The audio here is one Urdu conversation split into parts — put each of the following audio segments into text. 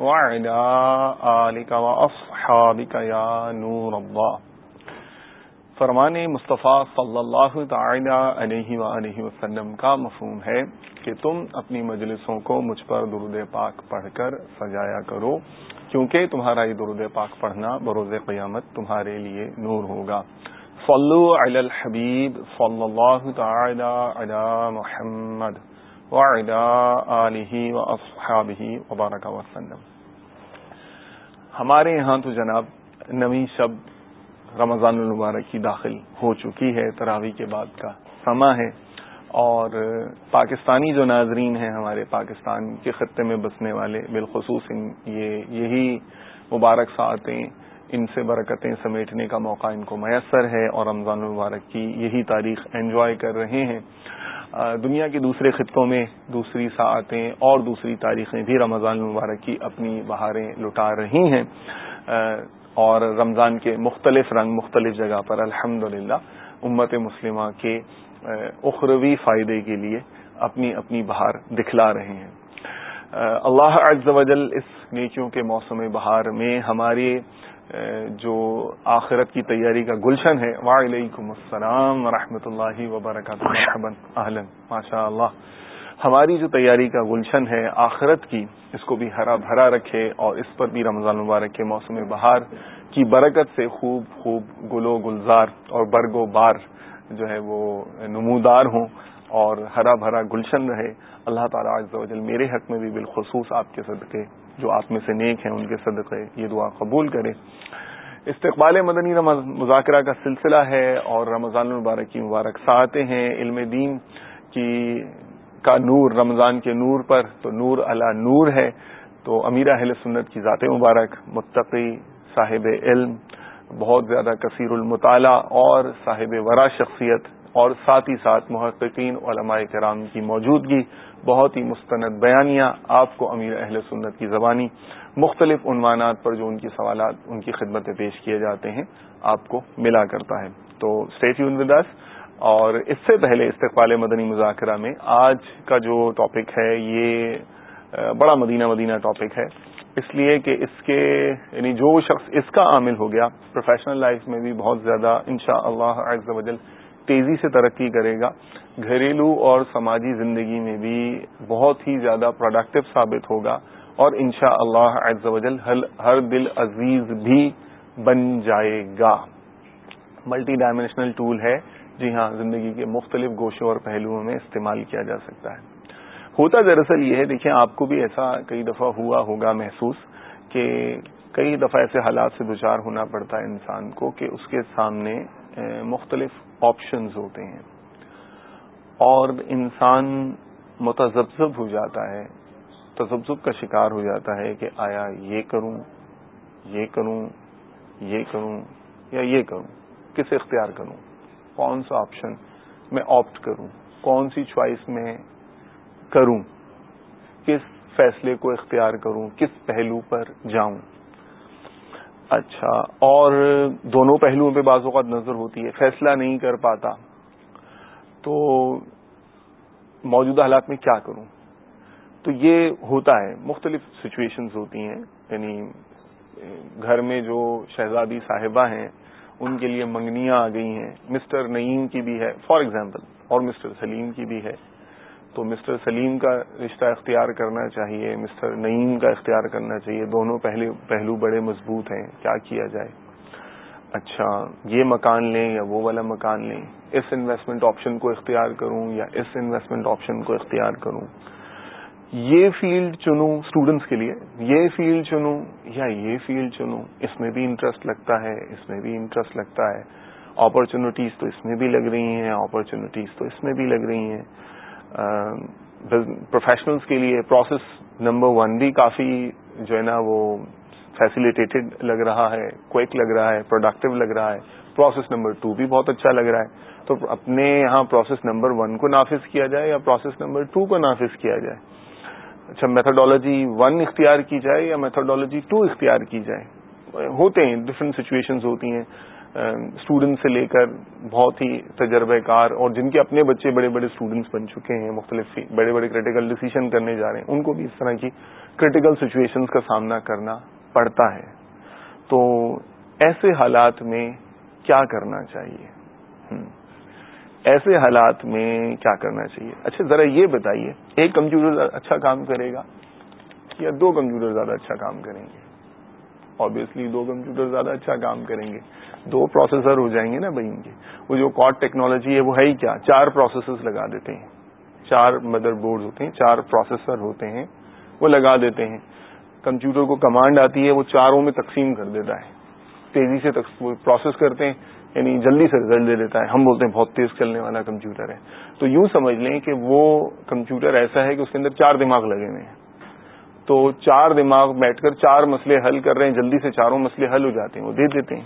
وعلى آلك وأصحابك يا نور الله فرمان مصطفیٰ صلی اللہ تعالی علیہ وآلہ وسلم کا مفہوم ہے کہ تم اپنی مجلسوں کو مجھ پر درود پاک پڑھ کر سجایا کرو، کیونکہ تمہارا یہ درود پاک پڑھنا بروز قیامت تمہارے لیے نور ہوگا۔ صلو علی الحبیب صلی اللہ تعالی علی محمد وعلی آلہ واصحابہ وبارک وسلم۔ ہمارے یہاں تو جناب نوی شب رمضان المبارک کی داخل ہو چکی ہے تراوی کے بعد کا سما ہے۔ اور پاکستانی جو ناظرین ہیں ہمارے پاکستان کے خطے میں بسنے والے، بالخصوص یہ، یہی مبارک ساتیں ان سے برکتیں سمیٹنے کا موقع ان کو میسر ہے اور رمضان المبارک کی یہی تاریخ انجوائے کر رہے ہیں۔ دنیا کے دوسرے خطوں میں دوسری ساعتیں اور دوسری تاریخیں بھی رمضان المبارک کی اپنی بہاریں لٹا رہی ہیں۔ اور رمضان کے مختلف رنگ مختلف جگہ پر الحمد امت مسلمہ کے اخروی فائدے کے لیے اپنی اپنی بہار دکھلا رہے ہیں۔ اللہ عز و جل اس نیکیوں کے موسم بہار میں ہماری جو آخرت کی تیاری کا گلشن ہے، وعلیکم السلام ورحمۃ اللہ وبرکاتہ۔ ماشاء اللہ ہماری جو تیاری کا گلشن ہے آخرت کی، اس کو بھی ہرا بھرا رکھے اور اس پر بھی رمضان مبارک کے موسم بہار کی برکت سے خوب خوب گلو گلزار اور برگ و بار جو ہے وہ نمودار ہوں۔ اور ہرا بھرا گلشن رہے، اللہ تعالیٰ عز و جل میرے حق میں بھی بالخصوص آپ کے صدقے، جو آپ میں سے نیک ہیں ان کے صدقے، یہ دعا قبول کرے۔ استقبال مدنی مذاکرہ کا سلسلہ ہے اور رمضان المبارک کی مبارک ساتیں ہیں۔ علم دین کی، کا نور، رمضان کے نور پر تو نور اللہ نور ہے۔ تو امیر اہل سنت کی ذات مبارک، متقی صاحب علم، بہت زیادہ کثیر المطالعہ اور صاحب ورا شخصیت اور ساتھ ہی ساتھ محققین علماء کرام کی موجودگی، بہت ہی مستند بیانیاں آپ کو امیر اہل سنت کی زبانی مختلف عنوانات پر جو ان کی سوالات، ان کی خدمتیں پیش کیے جاتے ہیں، آپ کو ملا کرتا ہے۔ تو اسٹیٹ یون وداس اور اس سے پہلے استقبال مدنی مذاکرہ میں آج کا جو ٹاپک ہے، یہ بڑا مدینہ مدینہ ٹاپک ہے۔ اس لیے کہ اس کے یعنی جو شخص اس کا عامل ہو گیا پروفیشنل لائف میں بھی بہت زیادہ انشاء اللہ عز و جل تیزی سے ترقی کرے گا۔ گھریلو اور سماجی زندگی میں بھی بہت ہی زیادہ پروڈکٹیو ثابت ہوگا اور انشاء اللہ عز ہر دل عزیز بھی بن جائے گا۔ ملٹی ڈائمینشنل ٹول ہے۔ جی ہاں زندگی کے مختلف گوشوں اور پہلوؤں میں استعمال کیا جا سکتا ہے۔ ہوتا دراصل یہ ہے، دیکھیں، آپ کو بھی ایسا کئی دفعہ ہوا ہوگا محسوس کہ کئی دفعہ ایسے حالات سے دچار ہونا پڑتا ہے انسان کو کہ اس کے سامنے مختلف آپشنز ہوتے ہیں۔ اور انسان متذبذب ہو جاتا ہے۔ تذبذب کا شکار ہو جاتا ہے کہ آیا یہ کروں یہ کروں یہ کروں یا یہ کروں۔ کس اختیار کروں؟ کون سا آپشن میں آپٹ کروں؟ کون سی چوائس میں کروں؟ کس فیصلے کو اختیار کروں؟ کس پہلو پر جاؤں؟ اچھا اور دونوں پہلوؤں پہ بعض اوقات نظر ہوتی ہے، فیصلہ نہیں کر پاتا، تو موجودہ حالات میں کیا کروں؟ تو یہ ہوتا ہے، مختلف سچویشنز ہوتی ہیں یعنی گھر میں جو شہزادی صاحبہ ہیں، ان کے لیے منگنیاں آ گئی ہیں مسٹر نعیم کی بھی ہے فار ایگزامپل اور مسٹر سلیم کی بھی ہے تو مسٹر سلیم کا رشتہ اختیار کرنا چاہیے، مسٹر نعیم کا اختیار کرنا چاہیے۔ دونوں پہلے پہلو بڑے مضبوط ہیں، کیا کیا جائے؟ اچھا یہ مکان لیں یا وہ والا مکان لیں؟ اس انویسٹمنٹ آپشن کو اختیار کروں یا اس انویسٹمنٹ آپشن کو اختیار کروں؟ یہ فیلڈ چنوں اسٹوڈنٹس کے لیے، یہ فیلڈ چنوں یا یہ فیلڈ چنوں؟ اس میں بھی انٹرسٹ لگتا ہے، اس میں بھی انٹرسٹ لگتا ہے۔ اپرچونیٹیز تو اس میں بھی لگ رہی ہیں اپرچونیٹیز تو اس میں بھی لگ رہی ہیں۔ پروفیشنلس کے لیے پروسیس نمبر ون بھی کافی جو ہے نا وہ فیسیلیٹیڈ لگ رہا ہے کوئک لگ رہا ہے پروڈکٹیو لگ رہا ہے۔ پروسیس نمبر ٹو بھی بہت اچھا لگ رہا ہے۔ تو اپنے یہاں پروسیس نمبر ون کو نافذ کیا جائے یا پروسیس نمبر ٹو کو نافذ کیا جائے۔ اچھا میتھڈالوجی ون اختیار کی جائے یا میتھڈالوجی ٹو اختیار کی جائے؟ ہوتے ہیں ڈفرینٹ سچویشنز ہوتی ہیں۔ Um, اسٹوڈنٹ سے لے کر بہت ہی تجربہ کار اور جن کے اپنے بچے بڑے بڑے اسٹوڈنٹس بن چکے ہیں، مختلف بڑے بڑے کریٹیکل ڈیسیشن کرنے جا رہے ہیں، ان کو بھی اس طرح کی کریٹیکل سچویشنز کا سامنا کرنا پڑتا ہے۔ تو ایسے حالات میں کیا کرنا چاہیے؟ ایسے حالات میں کیا کرنا چاہیے؟ اچھا ذرا یہ بتائیے، ایک کمپیوٹر اچھا کام کرے گا یا دو کمپیوٹر زیادہ اچھا کام کریں گے؟ آبویسلی دو کمپیوٹر زیادہ اچھا کام کریں گے۔ دو پروسیسر ہو جائیں گے نا بھائی ان کے۔ وہ جو کارڈ ٹیکنالوجی ہے، وہ ہے ہی کیا؟ چار پروسیسر لگا دیتے ہیں۔ چار مدر بورڈ ہوتے ہیں، چار پروسیسر ہوتے ہیں۔ وہ لگا دیتے ہیں۔ کمپیوٹر کو کمانڈ آتی ہے، وہ چاروں میں تقسیم کر دیتا ہے۔ تیزی سے پروسیس کرتے ہیں یعنی جلدی سے رزلٹ دے دیتا ہے۔ ہم بولتے ہیں بہت تیز چلنے والا کمپیوٹر ہے۔ تو یوں سمجھ لیں کہ وہ کمپیوٹر ایسا ہے کہ اس کے اندر چار دماغ لگے ہوئے ہیں۔ تو چار دماغ بیٹھ کر چار مسئلے حل کر رہے ہیں، جلدی سے چاروں مسئلے حل ہو جاتے ہیں، وہ دے دیتے ہیں۔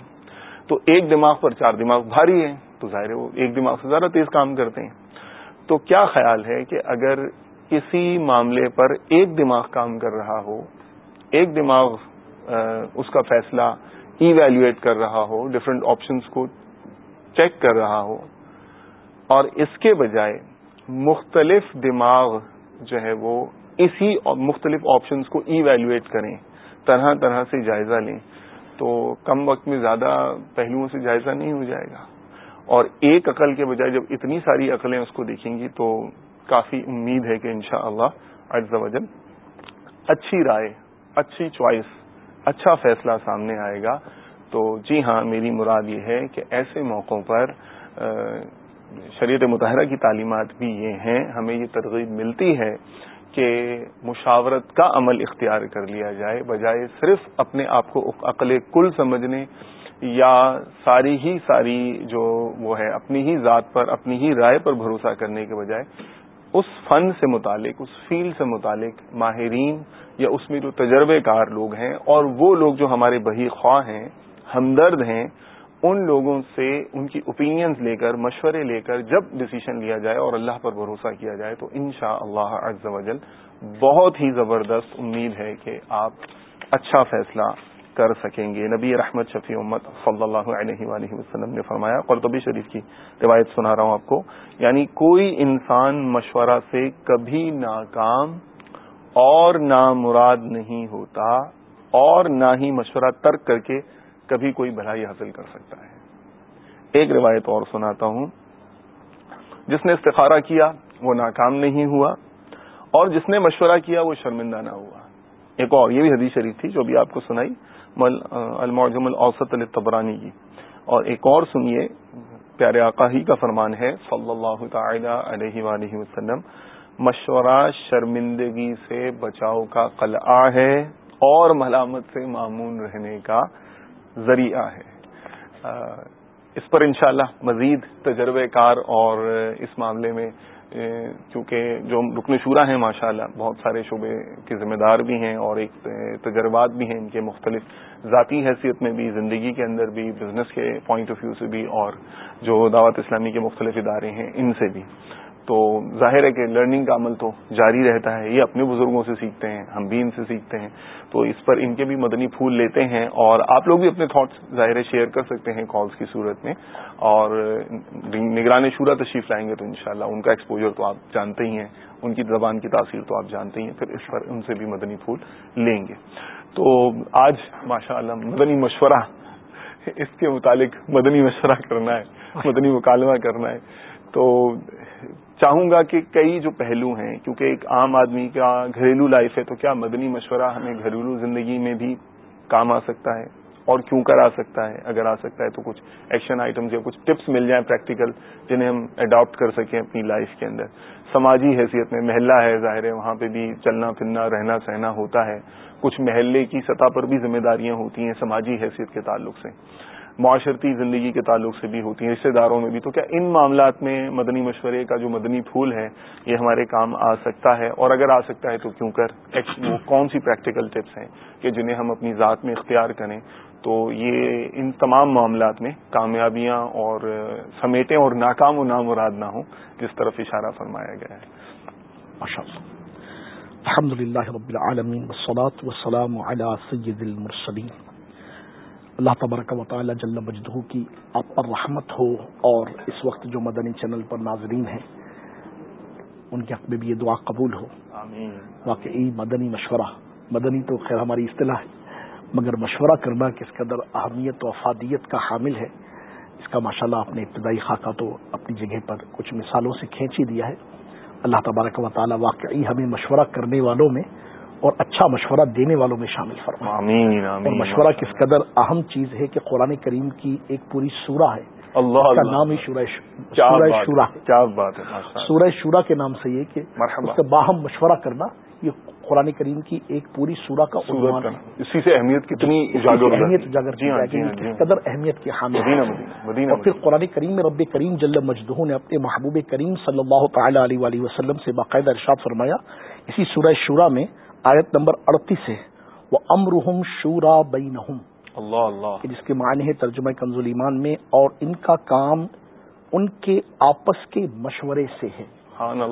تو ایک دماغ پر چار دماغ بھاری ہے تو ظاہر ہے وہ ایک دماغ سے زیادہ تیز کام کرتے ہیں۔ تو کیا خیال ہے کہ اگر کسی معاملے پر ایک دماغ کام کر رہا ہو، ایک دماغ اس کا فیصلہ ایویلویٹ کر رہا ہو ڈفرینٹ آپشنس کو چیک کر رہا ہو، اور اس کے بجائے مختلف دماغ جو ہے وہ اسی مختلف آپشنس کو ایویلویٹ کریں، طرح طرح سے جائزہ لیں تو کم وقت میں زیادہ پہلوؤں سے جائزہ نہیں ہو جائے گا۔ اور ایک عقل کے بجائے جب اتنی ساری عقلیں اس کو دیکھیں گی تو کافی امید ہے کہ انشاءاللہ شاء اللہ اچھی رائے، اچھی چوائس اچھا فیصلہ سامنے آئے گا۔ تو جی ہاں میری مراد یہ ہے کہ ایسے موقعوں پر شریعت متحرہ کی تعلیمات بھی یہ ہیں، ہمیں یہ ترغیب ملتی ہے کہ مشاورت کا عمل اختیار کر لیا جائے، بجائے صرف اپنے آپ کو عقل کل سمجھنے یا ساری ہی ساری جو وہ ہے، اپنی ہی ذات پر، اپنی ہی رائے پر بھروسہ کرنے کے بجائے اس فن سے متعلق، اس فیلڈ سے متعلق ماہرین یا اس میں جو تجربے کار لوگ ہیں اور وہ لوگ جو ہمارے بہی خواہ ہیں، ہمدرد ہیں ان لوگوں سے ان کی اوپینینز لے کر، مشورے لے کر جب ڈسیشن لیا جائے اور اللہ پر بھروسہ کیا جائے تو ان شاء اللہ وجل بہت ہی زبردست امید ہے کہ آپ اچھا فیصلہ کر سکیں گے۔ نبی رحمت شفیع امت صلی اللہ علیہ وآلہ وسلم نے فرمایا، قرطبی شریف کی روایت سنا رہا ہوں آپ کو یعنی کوئی انسان مشورہ سے کبھی ناکام اور نامراد نہیں ہوتا اور نہ ہی مشورہ ترک کر کے کبھی کوئی بھلائی حاصل کر سکتا ہے۔ ایک روایت اور سناتا ہوں۔ جس نے استخارہ کیا، وہ ناکام نہیں ہوا، اور جس نے مشورہ کیا، وہ شرمندہ نہ ہوا۔ ایک اور، یہ بھی حدیث شریف تھی جو بھی آپ کو سنائی المعجم الاوسط التبرانی کی۔ اور ایک اور سنیے، پیارے آقا ہی کا فرمان ہے، صلی اللہ تعالی علیہ وآلہ وسلم، مشورہ شرمندگی سے بچاؤ کا قلعہ ہے اور ملامت سے معمون رہنے کا ذریعہ ہے۔ اس پر انشاءاللہ مزید تجربے کار اور اس معاملے میں کیونکہ جو رکن شورا ہیں، ماشاءاللہ بہت سارے شعبے کے ذمہ دار بھی ہیں اور ایک تجربات بھی ہیں ان کے مختلف ذاتی حیثیت میں بھی، زندگی کے اندر بھی بزنس کے پوائنٹ آف ویو سے بھی اور جو دعوت اسلامی کے مختلف ادارے ہیں، ان سے بھی۔ تو ظاہر ہے کہ لرننگ کا عمل تو جاری رہتا ہے، یہ اپنے بزرگوں سے سیکھتے ہیں، ہم بھی ان سے سیکھتے ہیں۔ تو اس پر ان کے بھی مدنی پھول لیتے ہیں اور آپ لوگ بھی اپنے تھاٹس ظاہر شیئر کر سکتے ہیں کالز کی صورت میں۔ اور نگران شورا تشریف لائیں گے تو انشاءاللہ ان کا ایکسپوجر تو آپ جانتے ہی ہیں، ان کی زبان کی تاثیر تو آپ جانتے ہی ہیں، پھر اس پر ان سے بھی مدنی پھول لیں گے۔ تو آج ماشاء اللہ مدنی مشورہ، اس کے متعلق مدنی مشورہ کرنا ہے، مدنی مکالمہ کرنا ہے۔ تو چاہوں گا کہ کئی جو پہلو ہیں، کیونکہ ایک عام آدمی کا گھریلو لائف ہے، تو کیا مدنی مشورہ ہمیں گھریلو زندگی میں بھی کام آ سکتا ہے؟ اور کیوں کر آ سکتا ہے؟ اگر آ سکتا ہے تو کچھ ایکشن آئٹمز یا کچھ ٹپس مل جائیں پریکٹیکل جنہیں ہم اڈاپٹ کر سکیں اپنی لائف کے اندر۔ سماجی حیثیت میں محلہ ہے ظاہر ہے، وہاں پہ بھی چلنا، پھرنا، رہنا، سہنا ہوتا ہے۔ کچھ محلے کی سطح پر بھی ذمہ داریاں ہوتی ہیں سماجی حیثیت کے تعلق سے۔ معاشرتی زندگی کے تعلق سے بھی ہوتی ہیں رشتے داروں میں بھی۔ تو کیا ان معاملات میں مدنی مشورے کا جو مدنی پھول ہے، یہ ہمارے کام آ سکتا ہے؟ اور اگر آ سکتا ہے تو کیوں کر؟ وہ کون سی پریکٹیکل ٹپس ہیں کہ جنہیں ہم اپنی ذات میں اختیار کریں؟ تو یہ ان تمام معاملات میں کامیابیاں اور سمیٹیں اور ناکام و نامراد نہ ہوں، جس طرف اشارہ فرمایا گیا ہے۔ الحمد للہ رب العالمین، والصلاة والسلام على سید المرسلین۔ اللہ تبارک و تعالی جل مجدہ کی آپ پر رحمت ہو اور اس وقت جو مدنی چینل پر ناظرین ہیں ان کے حق میں بھی یہ دعا قبول ہو۔ آمین۔ واقعی مدنی مشورہ مدنی تو خیر ہماری اصطلاح ہے مگر مشورہ کرنا کس قدر اہمیت و افادیت کا حامل ہے اس کا ماشاءاللہ اللہ اپنے ابتدائی خاکہ تو اپنی جگہ پر کچھ مثالوں سے کھینچ ہی دیا ہے۔ اللہ تبارک و تعالیٰ واقعی ہمیں مشورہ کرنے والوں میں اور اچھا مشورہ دینے والوں میں شامل فرما۔ آمین آمین اور مشورہ کس قدر اہم چیز ہے کہ قرآن کریم کی ایک پوری سورہ ہے۔ اللہ کا نام ہی شورہ شورا سورہ شورا کے نام سے یہ کہ باہم مشورہ کرنا یہ قرآن کریم کی ایک پوری سورہ کا عنوان ہے۔ اسی سے اہمیت کتنی اہمیت اجاگر جی ہاں، جی ہاں، جی ہاں۔ قدر اہمیت کے حامل اور پھر قرآن کریم میں رب کریم جل مجدہ نے اپنے محبوب کریم صلی اللہ تعالی علیہ وسلم سے باقاعدہ ارشاد فرمایا اسی سورہ شورا میں آیت نمبر اڑتیس ہے وہ امرحم شورا بین اللہ اللہ۔ جس کے معنی ہے ترجمہ کنزول ایمان میں اور ان کا کام ان کے آپس کے مشورے سے ہے۔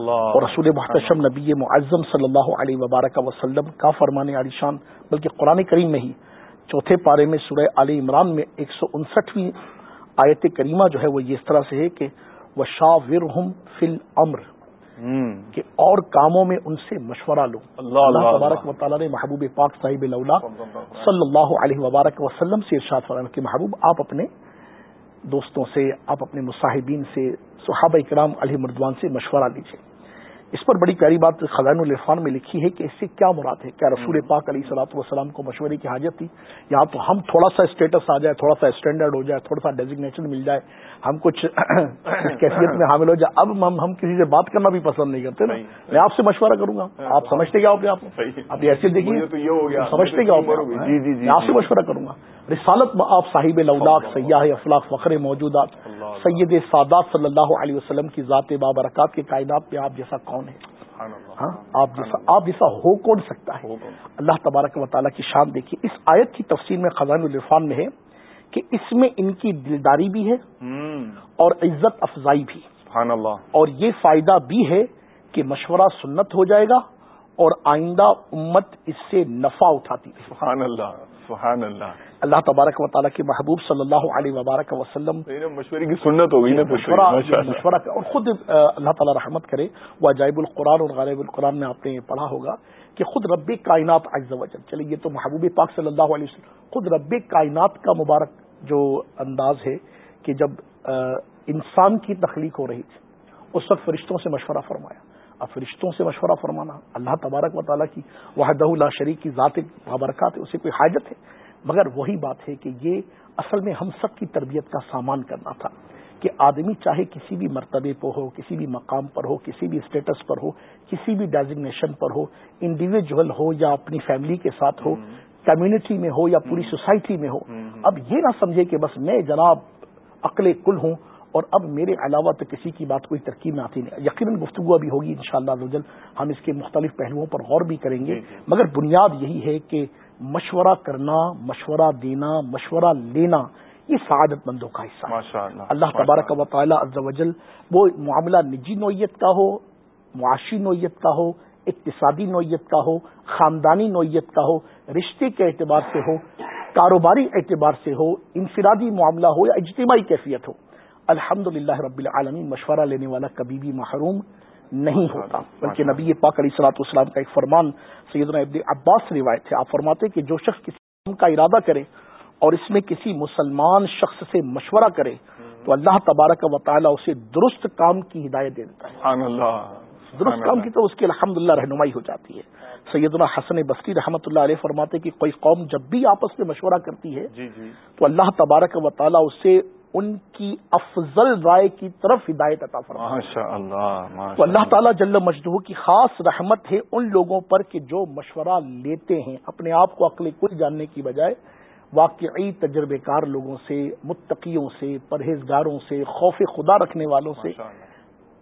اور رسول محتشم نبی معظم صلی اللہ علیہ وبارک وسلم کا فرمان علی شان بلکہ قرآن کریم میں ہی چوتھے پارے میں سورہ علی عمران میں ایک سو انسٹھویں آیت کریمہ جو ہے وہ یہ اس طرح سے ہے کہ وہ شاہ فل امر کہ اور کاموں میں ان سے مشورہ لو اللہ وبارک و تعالیٰ نے محبوب پاک صاحب صلی اللہ علیہ وبارک وسلم سے ارشاد فرمان کہ محبوب آپ اپنے دوستوں سے آپ اپنے مصاحبین سے صحابہ اکرام علی مردوان سے مشورہ لیجیے اس پر بڑی پیاری بات خزان الرفان میں لکھی ہے کہ اس سے کیا مراد ہے؟ کیا رسول پاک علیہ صلاحت وسلام کو مشورے کی حاجت تھی؟ یا تو ہم تھوڑا سا اسٹیٹس آ جائے تھوڑا سا اسٹینڈرڈ ہو جائے تھوڑا سا ڈیزگنیشن مل جائے ہم کچھ کیفیت میں حامل ہو جائے۔ اب ہم ہم کسی سے بات کرنا بھی پسند نہیں کرتے نا۔ میں آپ سے مشورہ کروں گا۔ آپ سمجھتے کیا ہو آپ؟ آپ ایسے دیکھیے۔ سمجھتے کیا ہو جی، جی، جی، آپ سے مشورہ کروں گا۔ رسالت میں آپ صاحب لولاک سیاح افلاق فخر موجودات سید سادات صلی اللہ علیہ وسلم کی ذات بابرکات کے کائنات میں آپ جیسا کون ہے؟ ہاں؟ آپ جیسا آپ جیسا ہو کون سکتا ہے؟ اللہ تبارک و تعالیٰ کی شان دیکھیے اس آیت کی تفصیل میں خزان الرفان میں ہے کہ اس میں ان کی دلداری بھی ہے اور عزت افزائی بھی۔ اور یہ فائدہ بھی ہے کہ مشورہ سنت ہو جائے گا اور آئندہ امت اس سے نفع اٹھاتی ہے۔ سبحان اللہ. سبحان اللہ. اللہ تبارک و تعالیٰ کے محبوب صلی اللہ علیہ وبارک وسلم مشورے کی سنت ہوگی نا مشورہ اور خود اللہ تعالیٰ رحمت کرے وہ عجائب القرآن اور غالب القرآن میں آپ نے پڑھا ہوگا کہ خود رب کائنات عز و جل چلے یہ تو محبوب پاک صلی اللہ علیہ وسلم خود رب کائنات کا مبارک جو انداز ہے کہ جب انسان کی تخلیق ہو رہی تھی اس وقت فرشتوں سے مشورہ فرمایا۔ اب فرشتوں سے مشورہ فرمانا اللہ تبارک و تعالیٰ کی وحدہ اللہ شریک کی ذات بابرکات ہے اسے کوئی حاجت ہے؟ مگر وہی بات ہے کہ یہ اصل میں ہم سب کی تربیت کا سامان کرنا تھا کہ آدمی چاہے کسی بھی مرتبے پر ہو کسی بھی مقام پر ہو کسی بھی اسٹیٹس پر ہو کسی بھی designation per who individual who یا اپنی فیملی کے ساتھ ہو کمیونٹی میں ہو یا پوری سوسائٹی میں ہو۔ اب یہ نہ سمجھے کہ بس میں جناب عقل کل ہوں اور اب میرے علاوہ تو کسی کی بات کوئی ترکیب میں آتی نہیں۔ یقیناً گفتگو ابھی ہوگی ان شاء ہم اس کے مختلف پہلوؤں پر غور بھی کریں گے۔ جی، جی۔ مگر بنیاد یہی ہے کہ مشورہ کرنا مشورہ دینا مشورہ لینا یہ سعادت مندوں کا حصہ اللہ تبارک و تعالیٰ وجل وہ معاملہ نجی نوعیت کا ہو معاشی نوعیت کا ہو اقتصادی نوعیت کا ہو خاندانی نوعیت کا ہو رشتے کے اعتبار سے ہو کاروباری اعتبار سے ہو انفرادی معاملہ ہو یا اجتماعی کیفیت ہو۔ الحمد رب العالمین مشورہ لینے والا کبھی بھی محروم نہیں ہوتا۔ بلکہ نبی پاک علیہ صلاح والسلام کا ایک فرمان سیدنا ابن عباس روایت ہے۔ آپ فرماتے کہ جو شخص کسی کام کا ارادہ کرے اور اس میں کسی مسلمان شخص سے مشورہ کرے تو اللہ تبارک و تعالیٰ اسے درست کام کی ہدایت دے دیتا ہے۔ درست کام کی تو اس کی الحمد للہ رہنمائی ہو جاتی ہے۔ سیدنا حسن بستی رحمۃ اللہ علیہ فرماتے کہ کوئی قوم جب بھی آپس میں مشورہ کرتی ہے جی، جی۔ تو اللہ تبارک و تعالیٰ اسے ان کی افضل رائے کی طرف ہدایت عطا اللہ تو اللہ تعالیٰ جل مجدو کی خاص رحمت ہے ان لوگوں پر کہ جو مشورہ لیتے ہیں اپنے آپ کو عقل کل جاننے کی بجائے واقعی تجربے کار لوگوں سے متقیوں سے پرہیزگاروں سے خوف خدا رکھنے والوں سے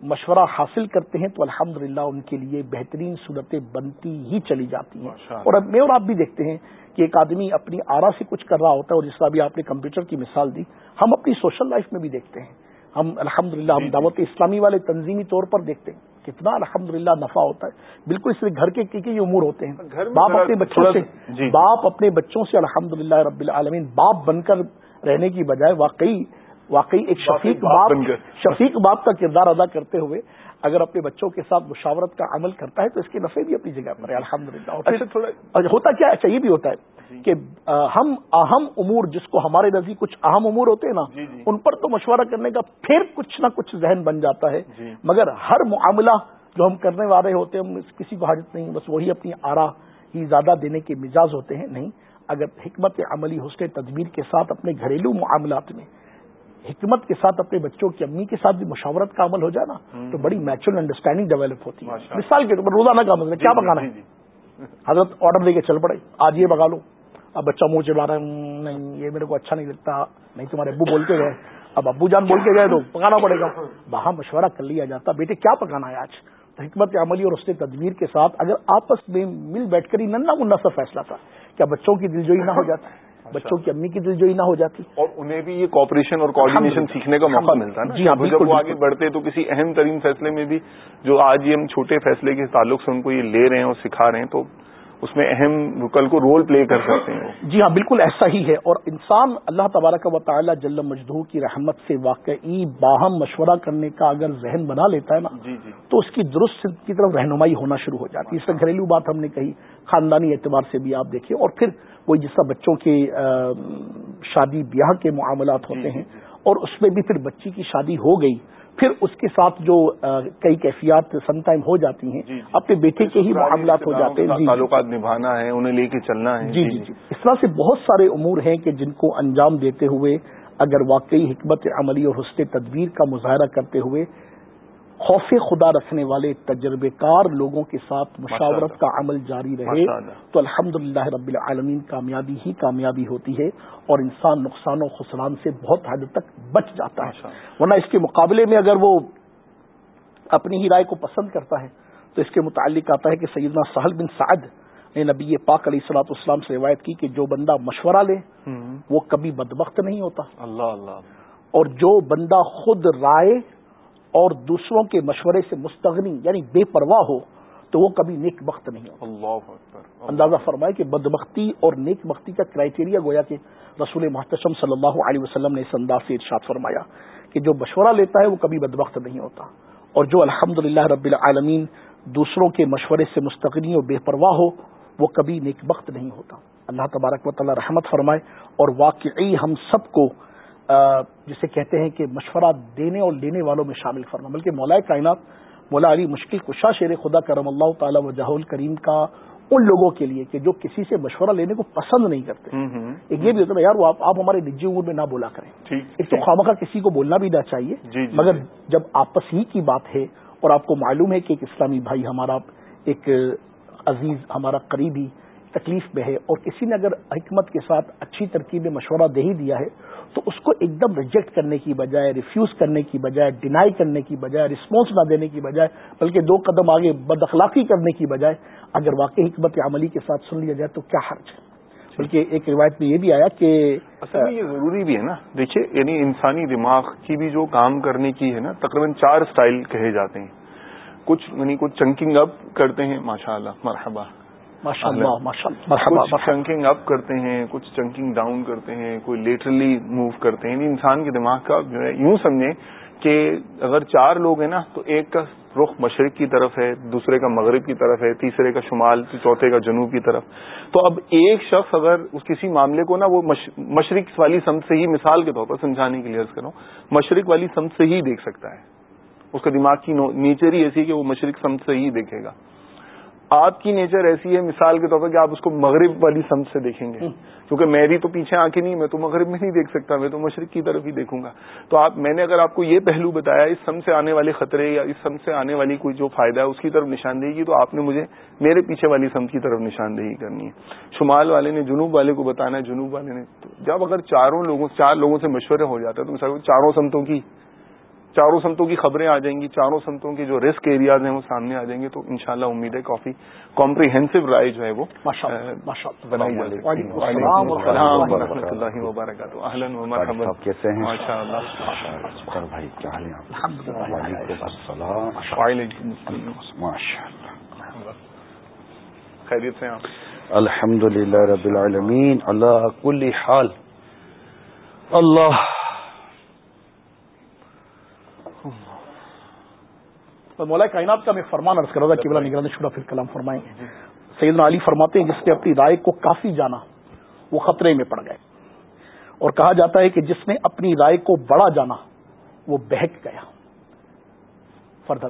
مشورہ حاصل کرتے ہیں تو الحمد ان کے لیے بہترین صورتیں بنتی ہی چلی جاتی ہیں۔ اور میں اور آپ بھی دیکھتے ہیں کہ ایک آدمی اپنی آرا سے کچھ کر رہا ہوتا ہے اور جس طرح بھی آپ نے کمپیوٹر کی مثال دی ہم اپنی سوشل لائف میں بھی دیکھتے ہیں۔ ہم الحمد للہ ہم جی، جی۔ دعوت اسلامی والے تنظیمی طور پر دیکھتے ہیں۔ کتنا الحمد للہ نفع ہوتا ہے۔ بالکل اس گھر کے کی امور ہوتے ہیں۔ باپ اپنے بچوں سے جی۔ باپ اپنے بچوں سے الحمد رب العالمین باپ بن کر رہنے کی بجائے واقعی واقعی ایک شفیق باپ شفیق باپ کا کردار ادا کرتے ہوئے اگر اپنے بچوں کے ساتھ مشاورت کا عمل کرتا ہے تو اس کے نفع بھی اپنی جگہ پر ہے الحمد للہ اچھا، ہوتا کیا اچھا یہ بھی ہوتا ہے جی۔ کہ ہم اہم امور جس کو ہمارے نزدیک کچھ اہم امور ہوتے ہیں نا جی، جی۔ ان پر تو مشورہ کرنے کا پھر کچھ نہ کچھ ذہن بن جاتا ہے مگر ہر معاملہ جو ہم کرنے والے ہوتے ہیں کسی کو حاجت نہیں بس وہی اپنی آرا ہی زیادہ دینے کے مزاج ہوتے ہیں نہیں اگر حکمت عملی حسن تدبیر کے ساتھ اپنے گھریلو معاملات میں حکمت کے ساتھ اپنے بچوں کی امی کے ساتھ بھی مشاورت کا عمل ہو جائے نا تو بڑی میچور انڈرسٹینڈنگ ڈیولپ ہوتی ہے۔ مثال کے طور پر روزانہ کا مطلب کیا پکانا ہے؟ حضرت آرڈر دے کے چل پڑے آج یہ پکا لو اب بچہ منہ چلا رہا ہے نہیں یہ میرے کو اچھا نہیں لگتا۔ نہیں تمہارے ابو بول کے گئے۔ اب ابو جان بول کے گئے تو پکانا پڑے گا۔ وہاں مشورہ کر لیا جاتا۔ بیٹے کیا پکانا ہے آج؟ تو حکمت عملی اور اس نے تدبیر کے ساتھ اگر آپس میں مل بیٹھ کر ہی ننا منا سا فیصلہ تھا کیا بچوں کی دلجوئی نہ ہو جاتی بچوں کی امی کی دلجوئی نہ ہو جاتی۔ اور انہیں بھی یہ کوپریشن اور کوآڈینیشن سیکھنے کا موقع ملتا ہے جی ہاں جب وہ آگے بڑھتے تو کسی اہم ترین فیصلے میں بھی جو آج یہ ہم چھوٹے فیصلے کے تعلق سے ان کو یہ لے رہے ہیں اور سکھا رہے ہیں تو اس میں اہم کل کو رول پلے کر سکتے ہیں جی ہاں بالکل ایسا ہی ہے۔ اور انسان اللہ تبارک و تعالیٰ جل مجدور کی رحمت سے واقعی باہم مشورہ کرنے کا اگر ذہن بنا لیتا ہے نا جی جی۔ تو اس کی درست کی طرف رہنمائی ہونا شروع ہو جاتی ہے۔ اس طرح گھریلو بات ہم نے کہی خاندانی اعتبار سے بھی آپ دیکھیں اور پھر وہی جس طرح بچوں کے شادی بیاہ کے معاملات ہوتے ہیں۔ اور اس میں بھی پھر بچی کی شادی ہو گئی پھر اس کے ساتھ جو کئی کیفیات سم ٹائم ہو جاتی ہیں جی، جی۔ اپنے بیٹے کے ہی معاملات ہو جاتے ہیں جی، تعلقات نبھانا ہے انہیں لے کے چلنا ہے جی جی جی اس طرح سے بہت سارے امور ہیں کہ جن کو انجام دیتے ہوئے اگر واقعی حکمت عملی اور حسن تدبیر کا مظاہرہ کرتے ہوئے خوف خدا رکھنے والے تجربے کار لوگوں کے ساتھ مشاورت کا عمل جاری رہے تو الحمد رب العالمین کامیابی ہی کامیابی ہوتی ہے اور انسان نقصان و خسران سے بہت حد تک بچ جاتا ہے۔ ورنہ اس کے مقابلے میں اگر وہ اپنی ہی رائے کو پسند کرتا ہے تو اس کے متعلق آتا ہے کہ سیدنا سہل بن سعد نے نبی پاک علیہ السلاط اسلام سے روایت کی کہ جو بندہ مشورہ لے وہ کبھی بدبخت نہیں ہوتا۔ اللہ اللہ۔ اور جو بندہ خود رائے اور دوسروں کے مشورے سے مستغنی یعنی بے پرواہ ہو تو وہ کبھی نیک بخت نہیں ہو اللہ اندازہ فرمائے کہ بدبختی اور نیک بختی کا کرائٹیریا گویا کہ رسول محتشم صلی اللہ علیہ وسلم نے اس انداز سے ارشاد فرمایا کہ جو مشورہ لیتا ہے وہ کبھی بدبخت نہیں ہوتا۔ اور جو الحمد رب العالمین دوسروں کے مشورے سے مستغنی اور بے پرواہ ہو وہ کبھی نیک بخت نہیں ہوتا۔ اللہ تبارک و تعالی رحمت فرمائے اور واقعی ہم سب کو جسے کہتے ہیں کہ مشورہ دینے اور لینے والوں میں شامل فرما۔ بلکہ مولا کائنات مولا علی مشکل کشا شیر خدا کرم اللہ تعالی و جہول کریم کا ان لوگوں کے لیے کہ جو کسی سے مشورہ لینے کو پسند نہیں کرتے۔ ایک یہ بھی ہوتا ہے یار وہ آپ ہمارے نجی امور میں نہ بولا کریں۔ ایک تو خامخواہ کسی کو بولنا بھی نہ چاہیے جی، جی، مگر جی۔ جب آپس ہی کی بات ہے اور آپ کو معلوم ہے کہ ایک اسلامی بھائی ہمارا ایک عزیز ہمارا قریبی تکلیف میں ہے اور کسی نے اگر حکمت کے ساتھ اچھی ترکیب مشورہ دے ہی دیا ہے تو اس کو ایک دم ریجیکٹ کرنے کی بجائے ریفیوز کرنے کی بجائے ڈینائی کرنے کی بجائے رسپانس نہ دینے کی بجائے، بلکہ دو قدم آگے بد اخلاقی کرنے کی بجائے، اگر واقعی حکمت عملی کے ساتھ سن لیا جائے تو کیا حرج ہے؟ بلکہ ایک روایت میں یہ بھی آیا کہ اصل میں یہ ضروری بھی ہے نا۔ دیکھیے یعنی انسانی دماغ کی بھی جو کام کرنے کی ہے نا، تقریباً چار سٹائل کہے جاتے ہیں۔ کچھ یعنی کچھ چنکنگ اپ کرتے ہیں ماشاء اللہ مرحبا۔ چنکنگ اپ کرتے ہیں کچھ چنکنگ ڈاؤن کرتے ہیں کوئی لیٹرلی موو کرتے ہیں یعنی انسان کے دماغ کا جو ہے یوں سمجھیں کہ اگر چار لوگ ہیں نا تو ایک کا رخ مشرق کی طرف ہے دوسرے کا مغرب کی طرف ہے تیسرے کا شمال چوتھے کا جنوب کی طرف۔ تو اب ایک شخص اگر اس کسی معاملے کو نا وہ مشرق والی سمت سے ہی مثال کے طور پر سمجھانے کے لیے عرض کروں مشرق والی سمت سے ہی دیکھ سکتا ہے۔ اس کا دماغ کی نیچر ہی ایسی کہ وہ مشرق سمت سے ہی دیکھے گا۔ آپ کی نیچر ایسی ہے، مثال کے طور پر کہ آپ اس کو مغرب والی سمت سے دیکھیں گے۔ کیونکہ میری تو پیچھے آنکھیں نہیں، میں تو مغرب میں نہیں دیکھ سکتا، میں تو مشرق کی طرف ہی دیکھوں گا۔ تو آپ، میں نے اگر آپ کو یہ پہلو بتایا، اس سم سے آنے والے خطرے یا اس سم سے آنے والی کوئی جو فائدہ ہے، اس کی طرف نشاندہی کی، تو آپ نے مجھے میرے پیچھے والی سمت کی طرف نشاندہی کرنی ہے۔ شمال والے نے، جنوب والے کو بتانا ہے، جنوب والے نے جب اگر چاروں لوگوں، چار لوگوں سے مشورے ہو جاتا ہے، تو مثال چاروں سمتوں کی چاروں سمتوں کی خبریں آ جائیں گی چاروں سمتوں کے جو رسک ایریاز ہیں وہ سامنے آ جائیں گے تو انشاءاللہ امید ہے کافی کمپریہنسو رائے جو ہے وہ بنائی جائے اللہ وبرکاتہ۔ خیریت سے الحمد للہ رب العالمین۔ اللہ کل حال۔ اللہ مولا کائنات کا میں فرمان عرض کر رہا تھا نگران شورا پھر کلام فرمائیں۔ سیدنا علی فرماتے ہیں، جس نے اپنی رائے کو کافی جانا، وہ خطرے میں پڑ گئے۔ اور کہا جاتا ہے کہ جس نے اپنی رائے کو بڑا جانا، وہ بہک گیا۔ فردر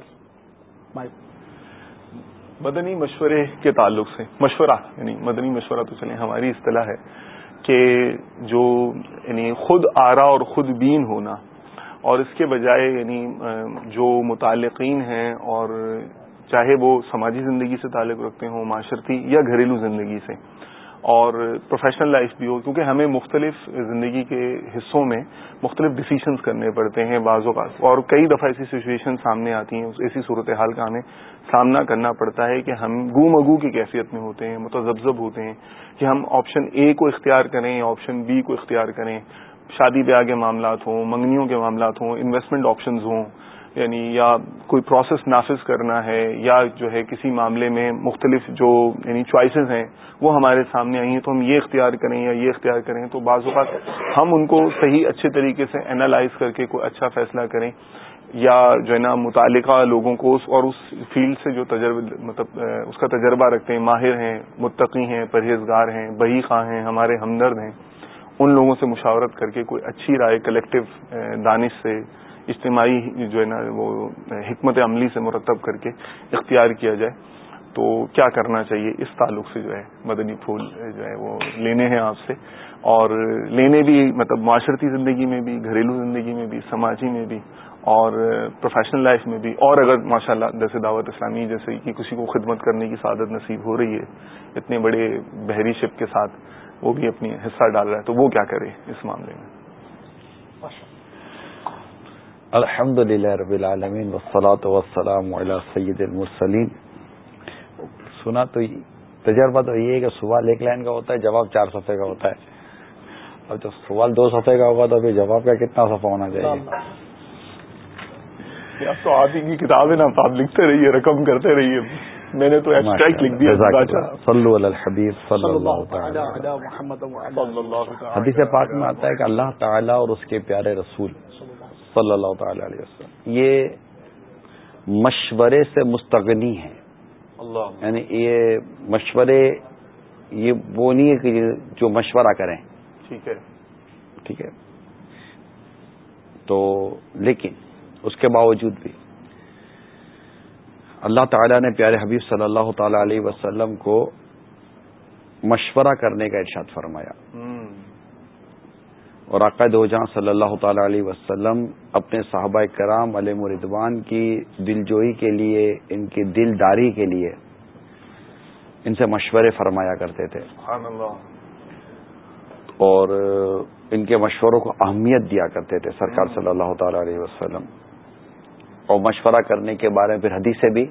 مدنی مشورے کے تعلق سے، مشورہ یعنی مدنی مشورہ تو چلیں، ہماری اصطلاح ہے کہ جو یعنی خود آرا اور خود بین ہونا اور اس کے بجائے یعنی جو متعلقین ہیں اور چاہے وہ سماجی زندگی سے تعلق رکھتے ہوں، معاشرتی یا گھریلو زندگی سے، اور پروفیشنل لائف بھی ہو، کیونکہ ہمیں مختلف زندگی کے حصوں میں مختلف ڈسیشنز کرنے پڑتے ہیں بعض اوقات۔ اور کئی دفعہ ایسی سچویشن سامنے آتی ہیں، ایسی صورتحال کا ہمیں سامنا کرنا پڑتا ہے کہ ہم گو مگو کی کیفیت میں ہوتے ہیں، متذبذب ہوتے ہیں، کہ ہم آپشن اے کو اختیار کریں یا آپشن بی کو اختیار کریں۔ شادی بیاہ کے معاملات ہوں، منگنیوں کے معاملات ہوں انویسٹمنٹ آپشنز ہوں یعنی یا کوئی پروسیس نافذ کرنا ہے یا جو ہے کسی معاملے میں مختلف جو یعنی چوائسیز ہیں، وہ ہمارے سامنے آئی ہیں تو ہم یہ اختیار کریں یا یہ اختیار کریں۔ تو بعض اوقات ہم ان کو صحیح اچھے طریقے سے انالائز کر کے کوئی اچھا فیصلہ کریں یا جو ہے نا متعلقہ لوگوں کو اس اور اس فیلڈ سے جو تجربہ مطلب اس کا تجربہ رکھتے ہیں، ماہر ہیں، متقی ہیں، پرہیزگار ہیں، بہی خواہ ہیں، ہمارے ہمدرد ہیں۔ ان لوگوں سے مشاورت کر کے کوئی اچھی رائے کلیکٹو دانش سے، اجتماعی جو ہے نا، وہ حکمت عملی سے مرتب کر کے اختیار کیا جائے، تو کیا کرنا چاہیے؟ اس تعلق سے جو ہے، مدنی پھول جو ہے، وہ لینے ہیں آپ سے۔ اور لینے بھی مطلب معاشرتی زندگی میں بھی، گھریلو زندگی میں بھی، سماجی میں بھی، اور پروفیشنل لائف میں بھی۔ اور اگر ماشاء اللہ جیسے دعوت اسلامی، جیسے کہ کسی کو خدمت کرنے کی سعادت نصیب ہو رہی ہے، اتنے بڑے بحری شپ کے ساتھ وہ بھی اپنی حصہ ڈال رہا ہے تو وہ کیا کرے اس معاملے میں؟ الحمد للہ رب العالمین وسلاۃ وسلام علیہ سید المرسلین. سنا تو تجربہ تو یہ ہے کہ سوال ایک لائن کا ہوتا ہے جواب چار صفحے کا ہوتا ہے۔ اور جب سوال دو صفحے کا ہوگا تو پھر جواب کا کتنا صفحہ ہونا چاہیے؟ اب تو آپ کی کتاب ہے نا آپ لکھتے رہیے رقم کرتے رہیے۔ میں نے تو ایبسٹریکٹ لکھ دیا صلو علی الحبیب صلی اللہ حدیث پاک میں آتا ہے کہ اللہ تعالیٰ اور اس کے پیارے رسول صلی اللہ تعالی علیہ وسلم. یہ مشورے سے مستغنی ہیں. یعنی یہ مشورے یہ وہ نہیں ہے کہ جو مشورہ کریں. ٹھیک ہے۔ ٹھیک ہے؟ تو لیکن اس کے باوجود بھی اللہ تعالیٰ نے پیارے حبیب صلی اللہ تعالی علیہ وسلم کو مشورہ کرنے کا ارشاد فرمایا۔ اور عقائد جہاں صلی اللہ تعالی علیہ وسلم اپنے صحابہ کرام علیہ مردوان کی دل جوئی کے لیے ان کی دل داری کے لیے ان سے مشورے فرمایا کرتے تھے۔ اور ان کے مشوروں کو اہمیت دیا کرتے تھے سرکار صلی اللہ تعالی علیہ وسلم۔ اور مشورہ کرنے کے بارے میں پھر حدیثیں بھی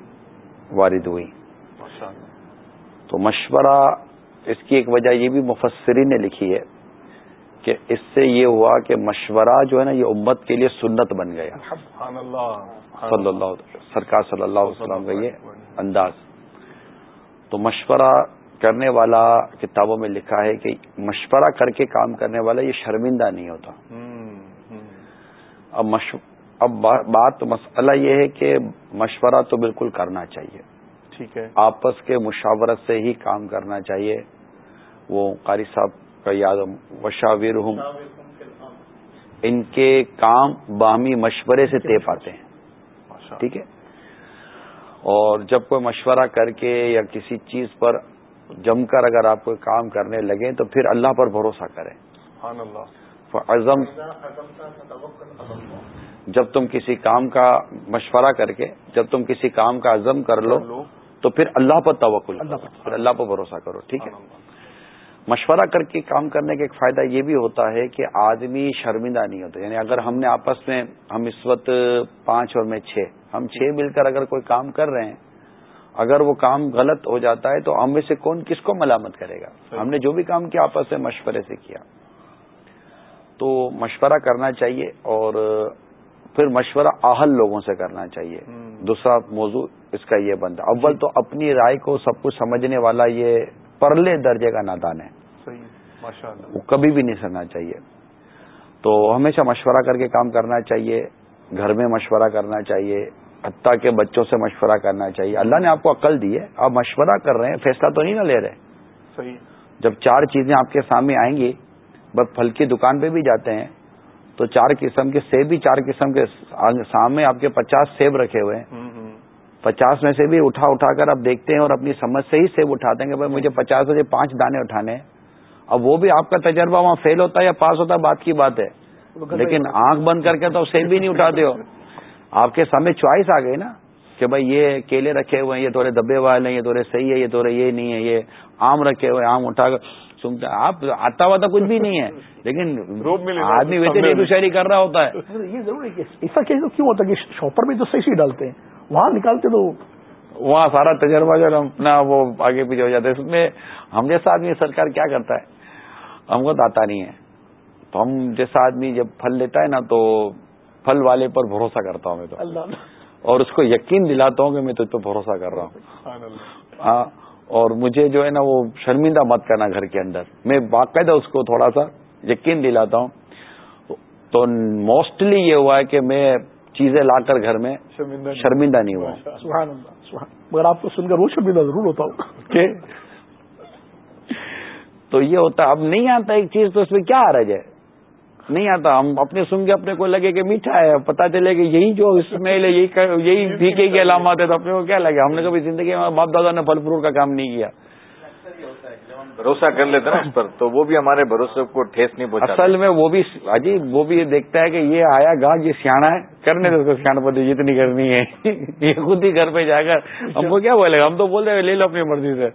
وارد ہوئی تو مشورہ اس کی ایک وجہ یہ بھی مفسری نے لکھی ہے کہ اس سے یہ ہوا کہ مشورہ جو ہے نا یہ امت کے لیے سنت بن گیا۔ صلی اللہ سرکار صلی اللہ علیہ وسلم کا یہ انداز۔ تو مشورہ کرنے والا کتابوں میں لکھا ہے کہ مشورہ کر کے کام کرنے والا یہ شرمندہ نہیں ہوتا۔ اب اب بات مسئلہ یہ ہے کہ مشورہ تو بالکل کرنا چاہیے۔ ٹھیک ہے۔ آپس کے مشاورت سے ہی کام کرنا چاہیے۔ وہ قاری صاحب کا یاد وشاور ہوں۔ ان کے کام باہمی مشورے سے طے پاتے ہیں۔ ٹھیک ہے۔ اور جب کوئی مشورہ کر کے یا کسی چیز پر جم کر اگر آپ کوئی کام کرنے لگیں تو پھر اللہ پر بھروسہ کریں۔ عزم جب تم کسی کام کا مشورہ کر کے جب تم کسی کام کا عزم کر لو تو پھر اللہ پر توقل پھر اللہ پر بھروسہ کرو ٹھیک ہے؟ مشورہ کر کے کام کرنے کا ایک فائدہ یہ بھی ہوتا ہے کہ آدمی شرمندہ نہیں ہوتا۔ یعنی اگر ہم نے آپس میں ہم اس وقت پانچ اور میں چھ ہم چھ مل کر اگر کوئی کام کر رہے ہیں اگر وہ کام غلط ہو جاتا ہے تو ہم میں سے کون کس کو ملامت کرے گا؟ ہم نے جو بھی کام کیا آپس میں مشورے سے کیا۔ تو مشورہ کرنا چاہیے اور پھر مشورہ آہل لوگوں سے کرنا چاہیے۔ دوسرا موضوع اس کا یہ بنتا اول تو اپنی رائے کو سب کچھ سمجھنے والا یہ پرلے درجے کا نادان ہے۔ وہ کبھی بھی نہیں سننا چاہیے۔ تو ہمیشہ مشورہ کر کے کام کرنا چاہیے گھر میں مشورہ کرنا چاہیے حتیٰ کے بچوں سے مشورہ کرنا چاہیے۔ اللہ نے آپ کو عقل دی ہے آپ مشورہ کر رہے ہیں فیصلہ تو نہیں نہ لے رہے۔ صحیح۔ جب چار چیزیں آپ کے سامنے آئیں گی بس پھل کی دکان پہ بھی جاتے ہیں۔ تو چار قسم کے سیب بھی چار قسم کے سامنے آپ کے پچاس سیب رکھے ہوئے ہیں۔ پچاس میں سے بھی اٹھا اٹھا کر آپ دیکھتے ہیں اور اپنی سمجھ سے ہی سیب اٹھاتے ہیں کہ بھائی مجھے پچاس سے پانچ دانے اٹھانے ہیں۔ اب وہ بھی آپ کا تجربہ وہاں فیل ہوتا ہے یا پاس ہوتا ہے بات کی بات ہے۔ لیکن آنکھ بند کر کے تو سیب بھی نہیں اٹھاتے ہو۔ آپ کے سامنے چوائس آ گئی نا کہ بھائی یہ کیلے رکھے ہوئے ہیں یہ تھوڑے دبے والے ہیں یہ تھوڑے صحیح ہے یہ تھوڑے یہ نہیں ہے یہ آم رکھے ہوئے آم اٹھا کر سنتے آپ آتا واتا کچھ بھی نہیں ہے۔ لیکن آدمی ویسے ریڈو شاعری کر رہا ہوتا ہے۔ یہ ضرور ہے ایسا کیوں ہوتا ہے کہ شاپر میں تو صحیح ڈالتے ہیں وہاں نکالتے تو وہاں سارا تجربہ جو اپنا وہ آگے پیچھے ہو جاتا ہے۔ اس میں ہم جیسا آدمی سرکار کیا کرتا ہے؟ ہم کو آتا نہیں ہے۔ تو ہم جیسا آدمی جب پھل لیتا ہے نا تو پھل والے پر بھروسہ کرتا ہوں میں تو۔ اور اس کو یقین دلاتا ہوں کہ میں تو بھروسہ کر رہا ہوں۔ ہاں۔ اور مجھے جو ہے نا وہ شرمندہ مت کرنا گھر کے اندر۔ میں باقاعدہ اس کو تھوڑا سا یقین دلاتا ہوں۔ تو موسٹلی یہ ہوا ہے کہ میں چیزیں لا کر گھر میں شرمندہ نہیں ہوا۔ مگر آپ کو سن کر وہ شرمندہ ضرور ہوتا ہوں تو یہ ہوتا اب نہیں آتا ایک چیز تو اس میں کیا آ رہا ہے؟ نہیں آتا۔ ہم اپنے سن کے اپنے کو لگے کہ میٹھا ہے پتا چلے کہ یہی جو اسمیل ہے یہی یہی پھیکے کی علامات ہے تو اپنے کو کیا لگے؟ ہم نے کبھی زندگی میں باپ دادا نے پھل فروٹ کا کام نہیں کیا۔ بھروسہ کر لیتے نا اس پر تو وہ بھی ہمارے بھروسے کو ٹھیس نہیں پہنچا اصل میں وہ بھی اجی وہ بھی دیکھتا ہے کہ یہ آیا گا یہ سیاح ہے کرنے دے سیاح پتی جتنی کرنی ہے۔ یہ خود ہی گھر پہ جا کر ہم کو کیا بولے گا ہم تو بول رہے لے لو اپنی مرضی سے۔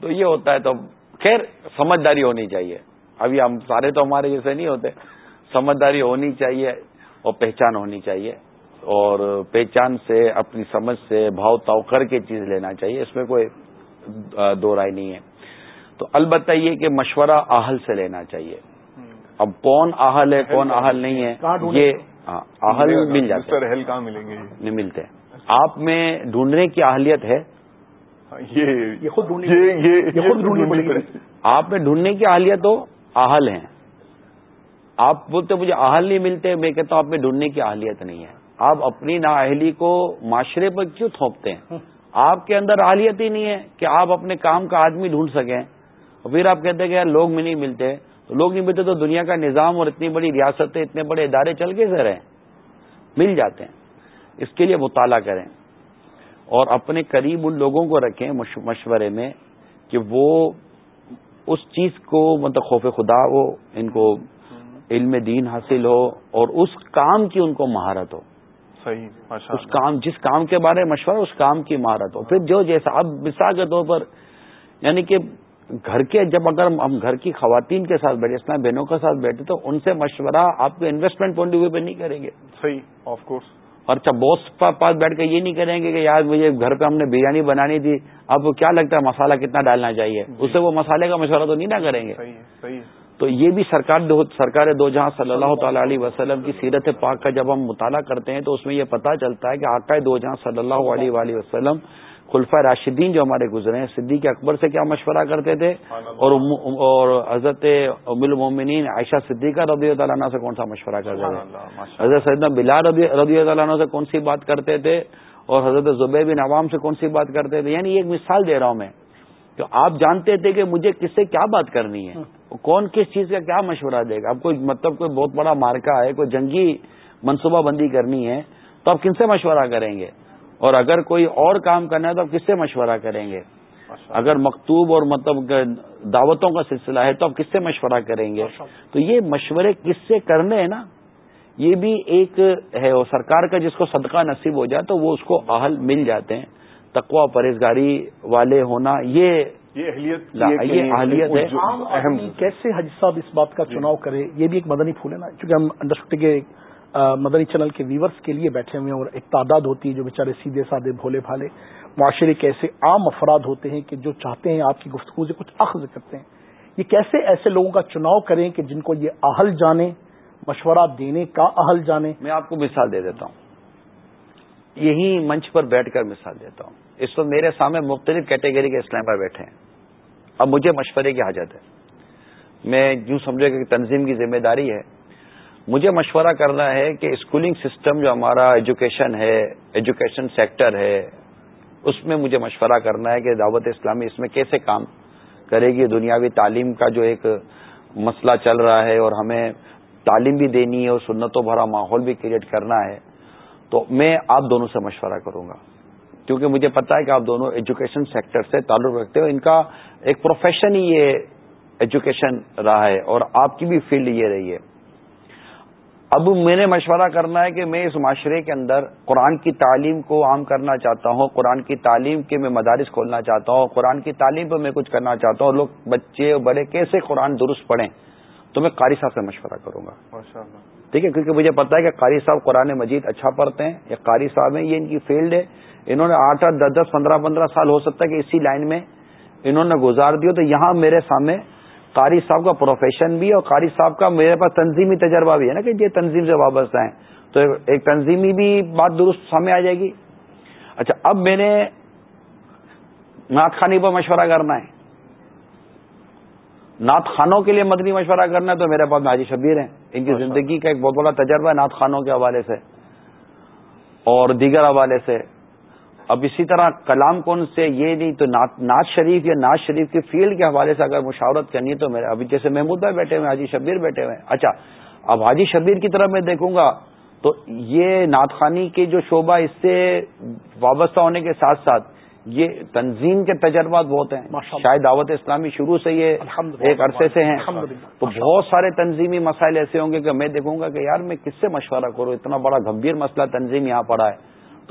تو یہ ہوتا ہے تو خیر سمجھداری ہونی چاہیے۔ ابھی ہم سارے تو ہمارے جیسے نہیں ہوتے۔ سمجھداری ہونی چاہیے اور پہچان ہونی چاہیے۔ اور پہچان سے اپنی سمجھ سے بھاؤ تاؤ کر کے چیز لینا چاہیے۔ اس میں کوئی دو رائے نہیں ہے۔ تو البتہ یہ کہ مشورہ آہل سے لینا چاہیے۔ اب کون آہل ہے کون آہل نہیں ہے یہ ہاں، آہل مل کہاں ملیں گے؟ نہیں ملتے۔ آپ میں ڈھونڈنے کی اہلیت ہے؟ آپ میں ڈھونڈنے کی اہلیت ہو؟ آہل ہیں۔ آپ بولتے مجھے آہل نہیں ملتے، میں کہتا ہوں آپ میں ڈھونڈنے کی اہلیت نہیں ہے۔ آپ اپنی نااہلی کو معاشرے پر کیوں تھوپتے ہیں؟ آپ کے اندر اہلیت ہی نہیں ہے کہ آپ اپنے کام کا آدمی ڈھونڈ سکیں۔ اور پھر آپ کہتے ہیں کہ یار لوگ میں نہیں ملتے۔ تو لوگ نہیں ملتے تو دنیا کا نظام اور اتنی بڑی ریاستیں، اتنے بڑے ادارے چل کے سے رہے مل جاتے ہیں۔ اس کے لیے مطالعہ کریں۔ اور اپنے قریب ان لوگوں کو رکھیں مشورے میں کہ وہ اس چیز کو مطلب خوف خدا ہو ان کو علم دین حاصل ہو اور اس کام کی ان کو مہارت ہو۔ صحیح اس کام جس کام کے بارے میں مشورہ اس کام کی مہارت ہو۔ پھر جو جیسا اب مثال کے طور پر یعنی کہ گھر کے جب اگر ہم گھر کی خواتین کے ساتھ بیٹھے اسلام بہنوں کے ساتھ بیٹھے تو ان سے مشورہ آپ کے انویسٹمنٹ پوائنٹ ویو پہ نہیں کریں گے۔ صحیح آف کورس اور اچھا بوس پاس بیٹھ کے یہ نہیں کریں گے کہ یار مجھے گھر پہ ہم نے بریانی بنانی تھی اب کیا لگتا ہے مسالہ کتنا ڈالنا چاہیے۔ اس سے وہ مسالے کا مشورہ تو نہیں نہ کریں گے۔ تو یہ بھی سرکار سرکار دو جہاں صلی اللہ تعالی علیہ وسلم کی سیرت پاک کا جب ہم مطالعہ کرتے ہیں تو اس میں یہ پتا چلتا ہے کہ آقا دو جہاں صلی اللہ علیہ وسلم خلفہ راشدین جو ہمارے گزرے ہیں صدیق اکبر سے کیا مشورہ کرتے تھے؟ اور اور حضرت ام المومنین عائشہ صدیقہ رضی تعالیٰ عنہ سے کون سا مشورہ کرتے تھے؟ حضرت سیدنا بلال رضی تعالیٰ عنہ سے کون سی بات کرتے تھے؟ اور حضرت زبیر بن عوام سے کون سی بات کرتے تھے؟ یعنی ایک مثال دے رہا ہوں میں تو آپ جانتے تھے کہ مجھے کس سے کیا بات کرنی ہے کون کس چیز کا کیا مشورہ دے گا؟ اب کوئی مطلب کوئی بہت بڑا مارکا ہے کوئی جنگی منصوبہ بندی کرنی ہے تو آپ کن سے مشورہ کریں گے؟ اور اگر کوئی اور کام کرنا ہے تو آپ کس سے مشورہ کریں گے؟ اگر مکتوب اور مطلب دعوتوں کا سلسلہ ہے تو آپ کس سے مشورہ کریں گے؟ تو یہ مشورے کس سے کرنے ہیں نا؟ یہ بھی ایک ہے اور سرکار کا جس کو صدقہ نصیب ہو جائے تو وہ اس کو اہل مل جاتے ہیں۔ تقوا پرہیزگاری والے ہونا یہ یہ اہلیت ہے۔ کیسے حج صاحب اس بات کا چناؤ کرے؟ یہ بھی ایک مدنی پھول ہے نا چونکہ ہم انڈرسٹی کے مدنی چینل کے ویورز کے لیے بیٹھے ہوئے ہیں اور ایک تعداد ہوتی ہے جو بیچارے سیدھے سادے بھولے بھالے معاشرے کے ایسے عام افراد ہوتے ہیں کہ جو چاہتے ہیں آپ کی گفتگو سے کچھ اخذ کرتے ہیں۔ یہ کیسے ایسے لوگوں کا چناؤ کریں کہ جن کو یہ اہل جانے مشورہ دینے کا اہل جانے میں آپ کو مثال دے دیتا ہوں۔ یہی منچ پر بیٹھ کر مثال دیتا ہوں۔ اس وقت میرے سامنے مختلف کیٹیگری کے اسلام پر بیٹھے ہیں۔ اب مجھے مشورے کی حاجت ہے۔ میں یوں سمجھے کہ تنظیم کی ذمہ داری ہے۔ مجھے مشورہ کرنا ہے کہ اسکولنگ سسٹم جو ہمارا ایجوکیشن ہے، ایجوکیشن سیکٹر ہے، اس میں مجھے مشورہ کرنا ہے کہ دعوت اسلامی اس میں کیسے کام کرے گی؟ دنیاوی تعلیم کا جو ایک مسئلہ چل رہا ہے اور ہمیں تعلیم بھی دینی ہے اور سنتوں بھرا ماحول بھی کریٹ کرنا ہے، تو میں آپ دونوں سے مشورہ کروں گا۔ کیونکہ مجھے پتا ہے کہ آپ دونوں ایجوکیشن سیکٹر سے تعلق رکھتے ہو، ان کا ایک پروفیشن ہی یہ ایجوکیشن رہا ہے اور آپ کی بھی فیلڈ یہ رہی ہے۔ اب میں نے مشورہ کرنا ہے کہ میں اس معاشرے کے اندر قرآن کی تعلیم کو عام کرنا چاہتا ہوں قرآن کی تعلیم کے میں مدارس کھولنا چاہتا ہوں قرآن کی تعلیم پہ میں کچھ کرنا چاہتا ہوں لوگ بچے اور بڑے کیسے قرآن درست پڑھیں؟ تو میں قاری صاحب سے مشورہ کروں گا۔ ٹھیک ہے کیونکہ مجھے پتا ہے کہ قاری صاحب قرآن مجید اچھا پڑھتے ہیں یا قاری صاحب ہیں یہ ان کی فیلڈ ہے۔ انہوں نے آٹھ آٹھ دس دس پندرہ پندرہ سال ہو سکتا ہے کہ اسی لائن میں انہوں نے گزار دیا تو یہاں میرے سامنے قاری صاحب کا پروفیشن بھی اور قاری صاحب کا میرے پاس تنظیمی تجربہ بھی ہے نا کہ یہ تنظیم سے وابستہ ہیں۔ تو ایک تنظیمی بھی بات درست سامنے آ جائے گی۔ اچھا اب میں نے نعت خانی پر مشورہ کرنا ہے۔ نعت خانوں کے لیے مدنی مشورہ کرنا ہے تو میرے پاس حاجی شبیر ہیں۔ ان کی زندگی کا ایک بہت بڑا تجربہ ہے نعت خانوں کے حوالے سے اور دیگر حوالے سے۔ اب اسی طرح کلام کون سے یہ نہیں تو ناز شریف یا ناز شریف کی فیلڈ کے حوالے سے اگر مشاورت کرنی ہے تو میرے ابھی جیسے محمود بھائی بیٹھے ہوئے حاجی شبیر بیٹھے ہوئے اچھا اب حاجی شبیر کی طرف میں دیکھوں گا تو یہ نعت خانی کے جو شعبہ اس سے وابستہ ہونے کے ساتھ ساتھ یہ تنظیم کے تجربات بہت ہیں۔ شاید دعوت اسلامی شروع سے یہ ایک عرصے سے ہیں۔ تو بہت سارے تنظیمی مسائل ایسے ہوں گے کہ میں دیکھوں گا کہ یار میں کس سے مشورہ کروں اتنا بڑا گمبھیر مسئلہ تنظیم یہاں پڑا ہے۔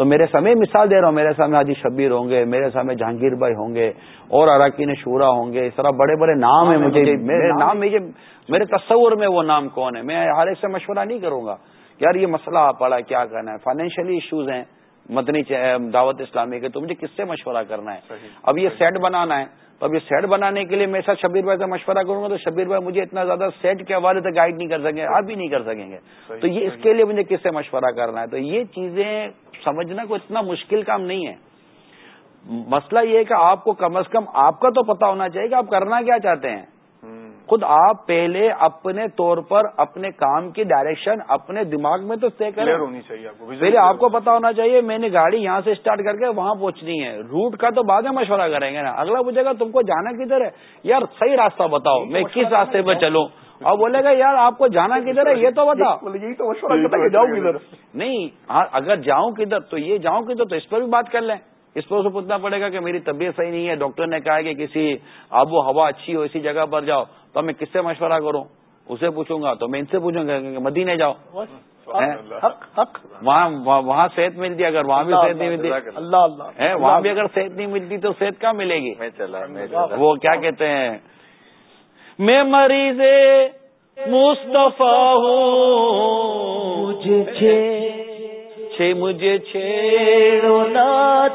تو میرے سامنے مثال دے رہا ہوں میرے سامنے حاجی شبیر ہوں گے میرے سامنے جہانگیر بھائی ہوں گے اور اراکین شورا ہوں گے اس طرح بڑے بڑے نام ہیں مجھے میرے نام میرے تصور میں وہ نام کون ہے؟ میں ہر ایک سے مشورہ نہیں کروں گا۔ یار یہ مسئلہ پڑا کیا کرنا ہے؟ فائنینشلی ایشوز ہیں مدنی دعوت اسلامی کے تو مجھے کس سے مشورہ کرنا ہے؟ اب یہ سیٹ بنانا ہے۔ تو اب یہ سیٹ بنانے کے لیے میں ساتھ شبیر بھائی سے مشورہ کروں گا تو شبیر بھائی مجھے اتنا زیادہ سیٹ کے حوالے سے گائیڈ نہیں کر سکیں آپ بھی نہیں کر سکیں گے۔ تو یہ اس کے لیے مجھے کس سے مشورہ کرنا ہے؟ تو یہ چیزیں سمجھنا کو اتنا مشکل کام نہیں ہے۔ مسئلہ یہ ہے کہ آپ کو کم از کم آپ کا تو پتا ہونا چاہیے کہ آپ کرنا کیا چاہتے ہیں۔ خود آپ پہلے اپنے طور پر اپنے کام کی ڈائریکشن اپنے دماغ میں تو طے کریں۔ ہونی چاہیے پہلے آپ کو پتا ہونا چاہیے میں نے گاڑی یہاں سے اسٹارٹ کر کے وہاں پہنچنی ہے۔ روٹ کا تو بعد میں مشورہ کریں گے نا۔ اگلا پوچھے گا تم کو جانا کدھر ہے؟ یار صحیح راستہ بتاؤ میں کس راستے پہ چلوں؟ اور بولے گا یار آپ کو جانا کدھر ہے؟ یہ تو بتاؤ یہی تو جاؤں کدھر۔ نہیں ہاں اگر جاؤں کدھر تو یہ جاؤں کدھر تو اس پر بھی بات کر لیں۔ اس پر اسے پوچھنا پڑے گا کہ میری طبیعت صحیح نہیں ہے۔ ڈاکٹر نے کہا کہ کسی آب و ہوا اچھی ہو اسی جگہ پر جاؤ۔ تو میں کس سے مشورہ کروں؟ اسے پوچھوں گا تو میں ان سے پوچھوں گا کہ مدینے جاؤ۔ وہاں وہاں صحت ملتی ہے اگر وہاں بھی صحت نہیں ملتی۔ اللہ۔ وہاں بھی اگر صحت نہیں ملتی تو صحت کہاں ملے گی؟ وہ کیا کہتے ہیں؟ میں مریض مصطفیٰ ہوں مجھے چھیڑو نا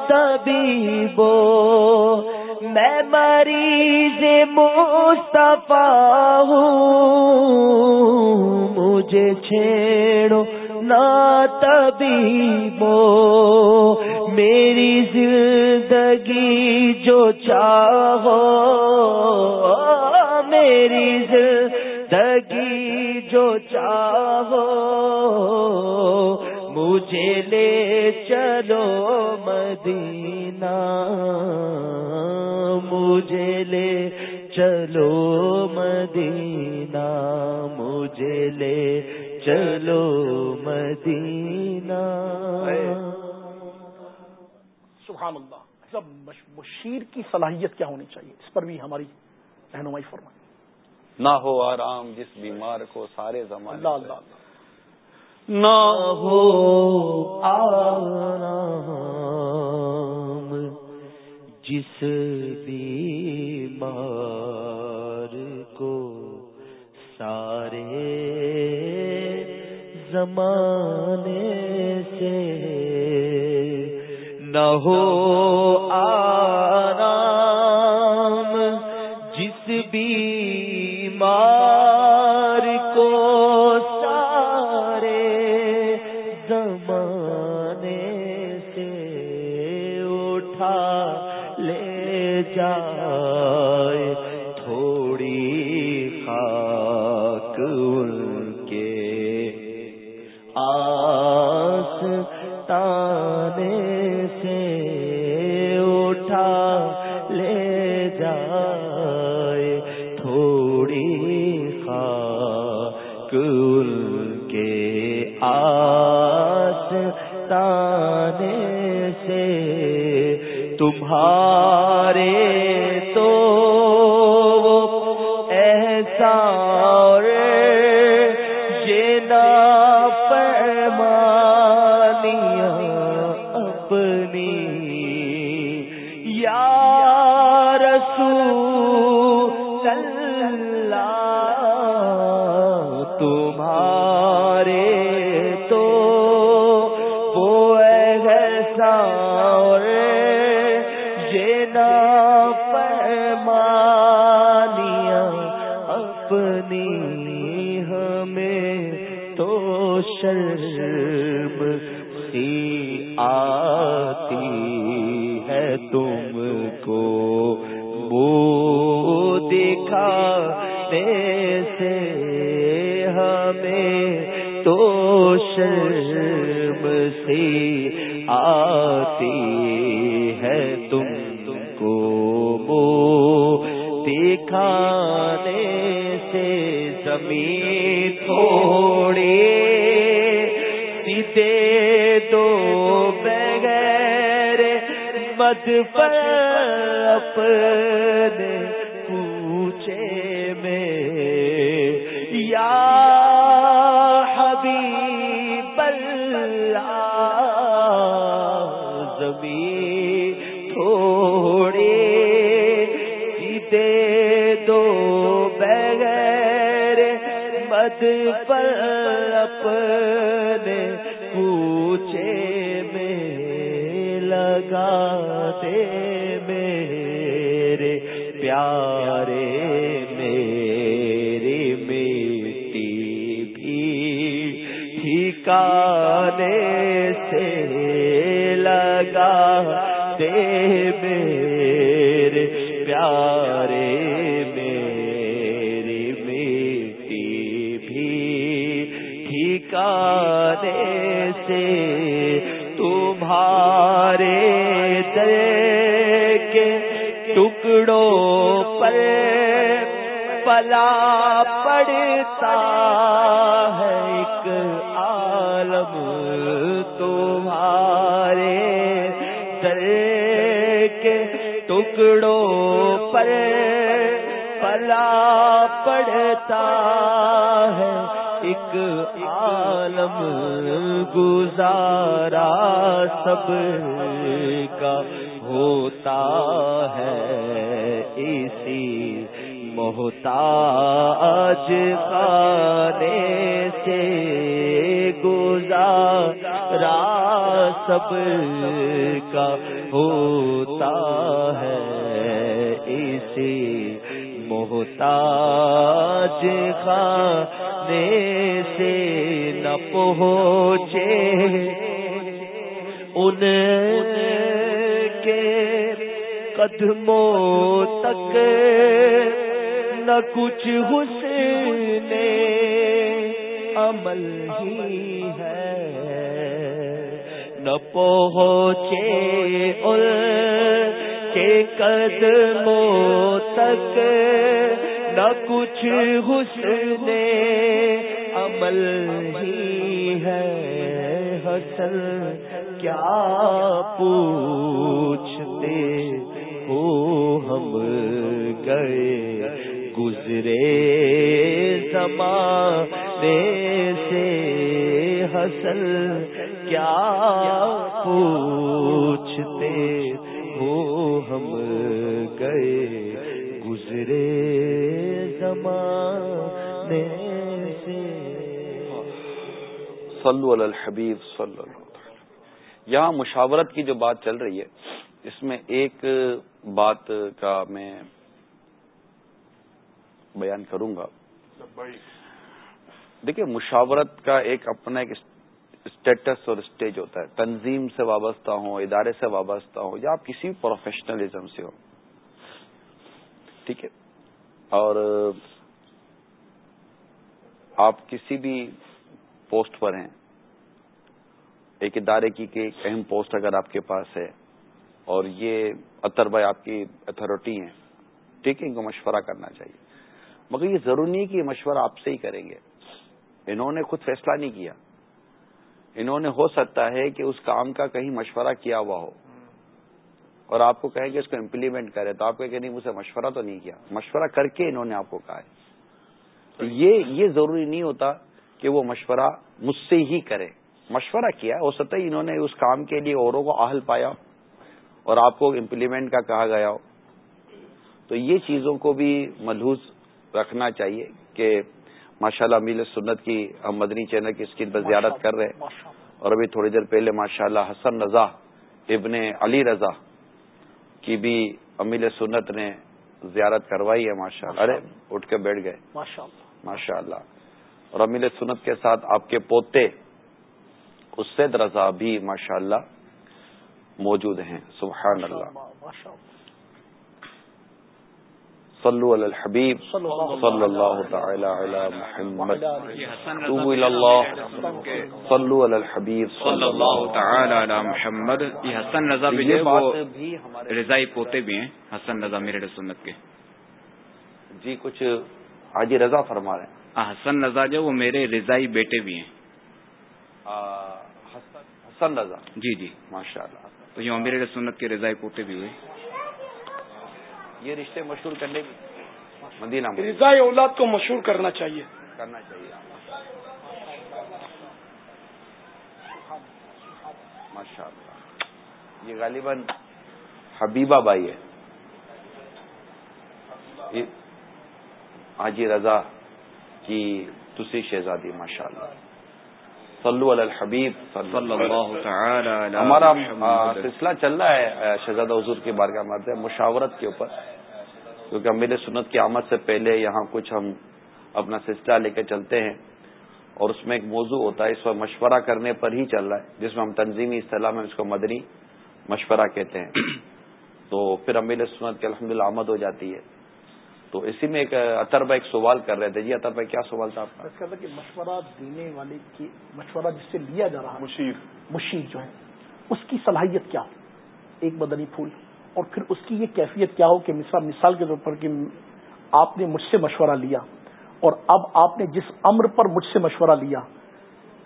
میں مریض مصطفیٰ ہوں۔ مجھے چھیڑو نا طبیبو۔ میری زندگی جو چاہو۔ میری زندگی جو چاہو۔ مجھے لے چلو مدینہ۔ چلو مدینہ مجھے لے چلو مدینہ۔ سبحان اللہ سب مشیر کی صلاحیت کیا ہونی چاہیے؟ اس پر بھی ہماری رہنمائی فرمائیں۔ نہ ہو آرام جس بیمار کو سارے زمانے اللہ اللہ نہ ہو آرام جس بیمار کو سارے زمانے سے نہ ہو آرام جس بیمار سے تمہارے تو زمین تھوڑی سیدھے دو بغیر مد پر لگا دے میرے پیارے، میری مٹی بھی ٹھکانے سے تمہارے دل کے ٹکڑوں پر پلا پڑتا ہے ایک عالم تمہارے ٹکڑوں پر پلا پڑتا ہے۔ ایک عالم گزارا سب کا ہوتا ہے۔ اسی محتاج خانے سے گزارا سب کا ہوتا ہے۔ اسی محتاج خانے سے نہ پہنچے۔ ان کے قدموں تک نہ کچھ حسن عمل ہی ہے۔ نہ پہنچے ان کے قدموں تک نہ کچھ حسن عمل ہی ہے حسن۔ کیا پوچھتے ہو ہم گئے گزرے زمانے سے حسن؟ کیا پوچھتے صلو علی الحبیب صلی اللہ یہاں مشاورت کی جو بات چل رہی ہے، اس میں ایک بات کا میں بیان کروں گا۔ دیکھیے، مشاورت کا ایک اپنا ایک اسٹیٹس اور اسٹیج ہوتا ہے۔ تنظیم سے وابستہ ہوں، ادارے سے وابستہ ہوں، یا آپ کسی پروفیشنلزم سے ہو ٹھیک ہے؟ اور آپ کسی بھی پوسٹ پر ہیں۔ ایک ادارے کی کہ ایک اہم پوسٹ اگر آپ کے پاس ہے اور یہ اطر بھائی آپ کی اتارٹی ہیں ٹھیک ہے ان کو مشورہ کرنا چاہیے۔ مگر یہ ضروری نہیں کہ یہ مشورہ آپ سے ہی کریں گے۔ انہوں نے خود فیصلہ نہیں کیا۔ انہوں نے ہو سکتا ہے کہ اس کام کا کہیں مشورہ کیا ہوا ہو۔ اور آپ کو کہیں کہ اس کو امپلیمنٹ کرے، تو آپ کہ نہیں، مجھ سے مشورہ تو نہیں کیا۔ مشورہ کر کے انہوں نے آپ کو کہا ہے۔ یہ یہ ضروری نہیں ہوتا کہ وہ مشورہ مجھ سے ہی کرے۔ مشورہ کیا ہو سکتا ہے انہوں نے اس کام کے لیے اوروں کو اہل پایا اور آپ کو امپلیمنٹ کا کہا گیا ہو۔ تو یہ چیزوں کو بھی ملحوظ رکھنا چاہیے کہ ماشاء اللہ میل سنت کی ہم مدنی چینل کی اسکرین پر زیارت کر رہے اور ابھی تھوڑی دیر پہلے ماشاء اللہ حسن رضا ابن علی رضا کی بھی امیل سنت نے زیارت کروائی ہے ماشاء اللہ ارے اٹھ کے بیٹھ گئے۔ ماشاء اللہ اور امیل سنت کے ساتھ آپ کے پوتے اسد رضا بھی ماشاء اللہ موجود ہیں سبحان اللہ۔ صلو علی الحبیب صلی اللہ تعالی علی محمد۔ صلو علی الحبیب صلی اللہ تعالی علی محمد۔ یہ حسن رضا بھی وہ رضائی پوتے بھی ہیں حسن رضا میرے سنت کے۔ جی کچھ حاجی رضا فرما رہے ہیں۔ حسن رضا جو وہ میرے رضائی بیٹے بھی ہیں۔ حسن رضا جی جی۔ ماشاء اللہ تو یہ امیر سنت کے رضائی پوتے بھی ہوئے۔ یہ رشتے مشہور کرنے کی مدینہ رضا اولاد کو مشہور کرنا چاہیے۔ کرنا چاہیے۔ ماشاء اللہ یہ غالباً حبیبہ بائی ہے۔ حاجی رضا کی دوسری شہزادی ماشاء اللہ صلو علی الحبیب۔ صلی اللہ تعالی ہمارا سلسلہ چل رہا ہے شہزادہ حضور کی بارگاہ مارتے ہیں مشاورت کے اوپر۔ کیونکہ امیر سنت کی آمد سے پہلے یہاں کچھ ہم اپنا سلسلہ لے کے چلتے ہیں۔ اور اس میں ایک موضوع ہوتا ہے اس وقت مشورہ کرنے پر ہی چل رہا ہے جس میں ہم تنظیمی اصطلاح میں اس کو مدنی مشورہ کہتے ہیں۔ تو پھر امیر سنت کی الحمد آمد ہو جاتی ہے۔ تو اسی میں ایک اطر بھائی ایک سوال کر رہے تھے۔ جی اطر بھائی کیا سوال تھا آپ کا؟ کہ مشورہ دینے والے کی مشورہ جس سے لیا جا رہا ہے مشیر۔ مشیر جو ہے اس کی صلاحیت کیا ہو؟ ایک مدنی پھول۔ اور پھر اس کی یہ کیفیت کیا ہو کہ مثال مثال کے طور پر کہ آپ نے مجھ سے مشورہ لیا اور اب آپ نے جس امر پر مجھ سے مشورہ لیا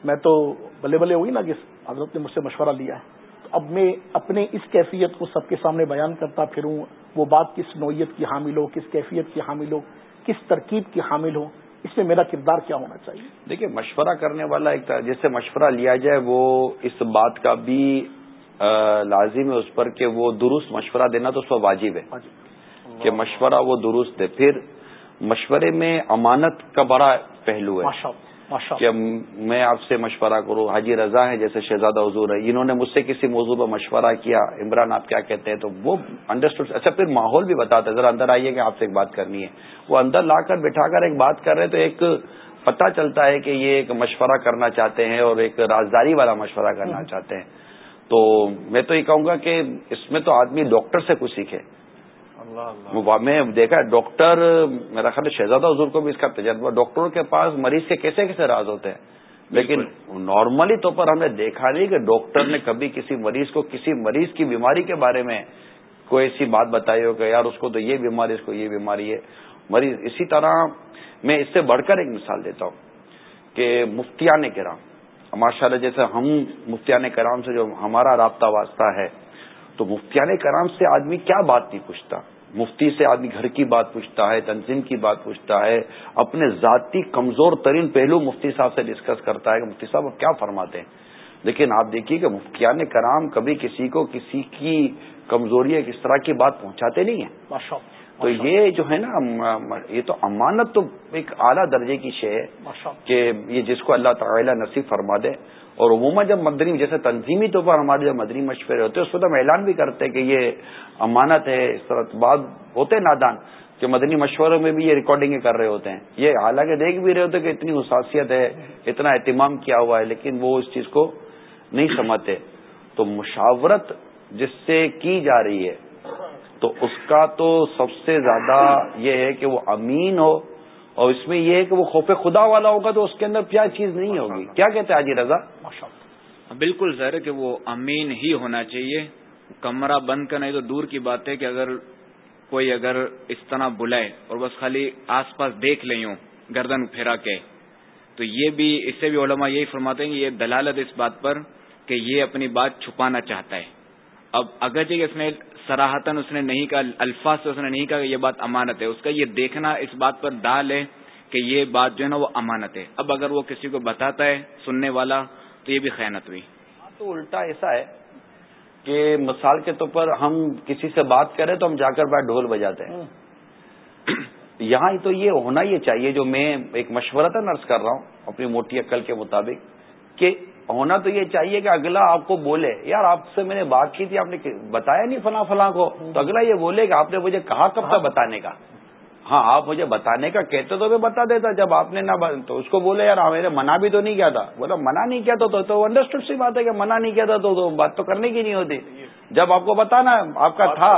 میں تو بلے بلے ہوئی نا کہ حضرت نے مجھ سے مشورہ لیا ہے۔ اب میں اپنے اس کیفیت کو سب کے سامنے بیان کرتا پھروں وہ بات کس نوعیت کی حامل ہو کس کیفیت کی حامل ہو کس ترکیب کی حامل ہو اس میں میرا کردار کیا ہونا چاہیے؟ دیکھیے مشورہ کرنے والا ایک جیسے مشورہ لیا جائے وہ اس بات کا بھی لازم ہے اس پر کہ وہ درست مشورہ دینا تو اس پر واجب ہے۔ کہ مشورہ وہ درست دے۔ پھر مشورے میں امانت کا بڑا پہلو ہے۔ کہ میں آپ سے مشورہ کروں حاجی رضا ہے جیسے شہزادہ حضور ہے انہوں نے مجھ سے کسی موضوع پر مشورہ کیا عمران آپ کیا کہتے ہیں؟ تو وہ انڈرسٹوڈ اچھا پھر ماحول بھی بتاتا ہے ذرا اندر آئیے کہ آپ سے ایک بات کرنی ہے۔ وہ اندر لا کر بٹھا کر ایک بات کر رہے تو ایک پتہ چلتا ہے کہ یہ ایک مشورہ کرنا چاہتے ہیں اور ایک رازداری والا مشورہ کرنا چاہتے ہیں۔ تو میں تو یہ کہوں گا کہ اس میں تو آدمی ڈاکٹر سے کچھ سیکھے۔ میں دیکھا ڈاکٹر میرا خیال شہزادہ حضور کو بھی اس کا تجربہ ڈاکٹروں کے پاس مریض کے کیسے کیسے راز ہوتے ہیں؟ لیکن نارملی طور پر ہم نے دیکھا نہیں کہ ڈاکٹر نے کبھی کسی مریض کو کسی مریض کی بیماری کے بارے میں کوئی ایسی بات بتائی ہو کہ یار اس کو تو یہ بیماری اس کو یہ بیماری ہے۔ مریض اسی طرح میں اس سے بڑھ کر ایک مثال دیتا ہوں کہ مفتیان کرام ماشاء اللہ جیسے ہم مفتیان کرام سے جو ہمارا رابطہ واسطہ ہے تو مفتیان کرام سے آدمی کیا بات نہیں پوچھتا؟ مفتی سے آدمی گھر کی بات پوچھتا ہے، تنظیم کی بات پوچھتا ہے، اپنے ذاتی کمزور ترین پہلو مفتی صاحب سے ڈسکس کرتا ہے کہ مفتی صاحب کیا فرماتے ہیں؟ لیکن آپ دیکھیے کہ مفتیان کرام کبھی کسی کو کسی کی کمزوری کس طرح کی بات پہنچاتے نہیں ہیں۔ تو یہ جو ہے نا یہ تو امانت تو ایک اعلیٰ درجے کی شے ہے کہ یہ جس کو اللہ تعالیٰ نصیب فرما دے اور عموماً جب مدنی جیسے تنظیمی طور پر ہمارے جب مدنی مشورے ہوتے ہیں اس تو ہم اعلان بھی کرتے ہیں کہ یہ امانت ہے اس طرح بعض ہوتے نادان کہ مدنی مشوروں میں بھی یہ ریکارڈنگیں کر رہے ہوتے ہیں۔ یہ حالانکہ دیکھ بھی رہے ہوتے کہ اتنی حساسیت ہے اتنا اہتمام کیا ہوا ہے لیکن وہ اس چیز کو نہیں سمجھتے۔ تو مشاورت جس سے کی جا رہی ہے تو اس کا تو سب سے زیادہ یہ ہے کہ وہ امین ہو اور اس میں یہ ہے کہ وہ خوف خدا والا ہوگا تو اس کے اندر کیا چیز نہیں ہوگی۔ کیا کہتے ہیں آجی رضا؟ بالکل سر کہ وہ امین ہی ہونا چاہیے۔ کمرہ بند کرنا تو دور کی بات ہے کہ اگر کوئی اگر اس طرح بلائے اور بس خالی آس پاس دیکھ لیں ہوں گردن پھیرا کے تو یہ بھی اس سے بھی علماء یہی فرماتے ہیں کہ یہ دلالت اس بات پر کہ یہ اپنی بات چھپانا چاہتا ہے۔ اب اگر جی اس نے سراہتن اس نے نہیں کہا الفاظ سے اس نے نہیں کہا کہ یہ بات امانت ہے۔ اس کا یہ دیکھنا اس بات پر ڈال ہے کہ یہ بات جو ہے نا وہ امانت ہے۔ اب اگر وہ کسی کو بتاتا ہے سننے والا تو یہ بھی خیانت ہوئی۔ تو الٹا ایسا ہے کہ مثال کے طور پر ہم کسی سے بات کریں تو ہم جا کر بعد ڈھول بجاتے ہیں۔ یہاں تو یہ ہونا یہ چاہیے جو میں ایک مشورہ تھا نرس کر رہا ہوں اپنی موٹی عقل کے مطابق کہ ہونا تو یہ چاہیے کہ اگلا آپ کو بولے۔ یار آپ سے میں نے بات کی تھی آپ نے بتایا نہیں فلاں فلاں کو؟ تو اگلا یہ بولے کہ آپ نے مجھے کہا کب تھا بتانے کا؟ ہاں آپ مجھے بتانے کا کہتے تو میں بتا دیتا۔ جب آپ نے نہ تو اس کو بولے یار میں نے منع بھی تو نہیں کیا تھا۔ بولا منع نہیں کیا تو تو انڈرسٹوڈ سی بات ہے کہ منع نہیں کیا تھا تو بات تو کرنے کی نہیں ہوتی۔ جب آپ کو بتانا آپ کا تھا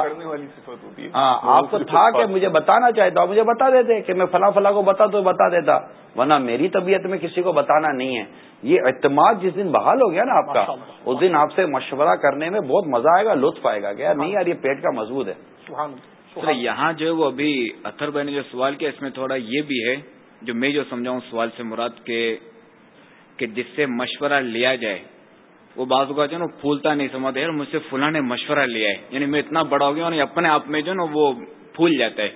ہاں آپ کو تھا کہ مجھے بتانا چاہتا آپ مجھے بتا دیتے کہ میں فلاں فلاں کو بتا تو بتا دیتا ورنہ میری طبیعت میں کسی کو بتانا نہیں ہے۔ یہ اعتماد جس دن بحال ہو گیا نا آپ کا اس دن آپ سے مشورہ کرنے میں بہت مزہ آئے گا لطف آئے گا کہ نہیں یار یہ پیٹ کا مضبوط ہے۔ یہاں جو ہے وہ ابھی اتر بھائی نے جو سوال کیا اس میں تھوڑا یہ بھی ہے جو میں جو سمجھاؤں سوال سے مراد کے کہ جس سے مشورہ لیا جائے وہ بعض کا جو نا پھولتا نہیں سمجھتے یار مجھ سے فلاں نے مشورہ لیا ہے۔ یعنی میں اتنا بڑا ہو گیا اور اپنے آپ میں جو نا وہ پھول جاتا ہے۔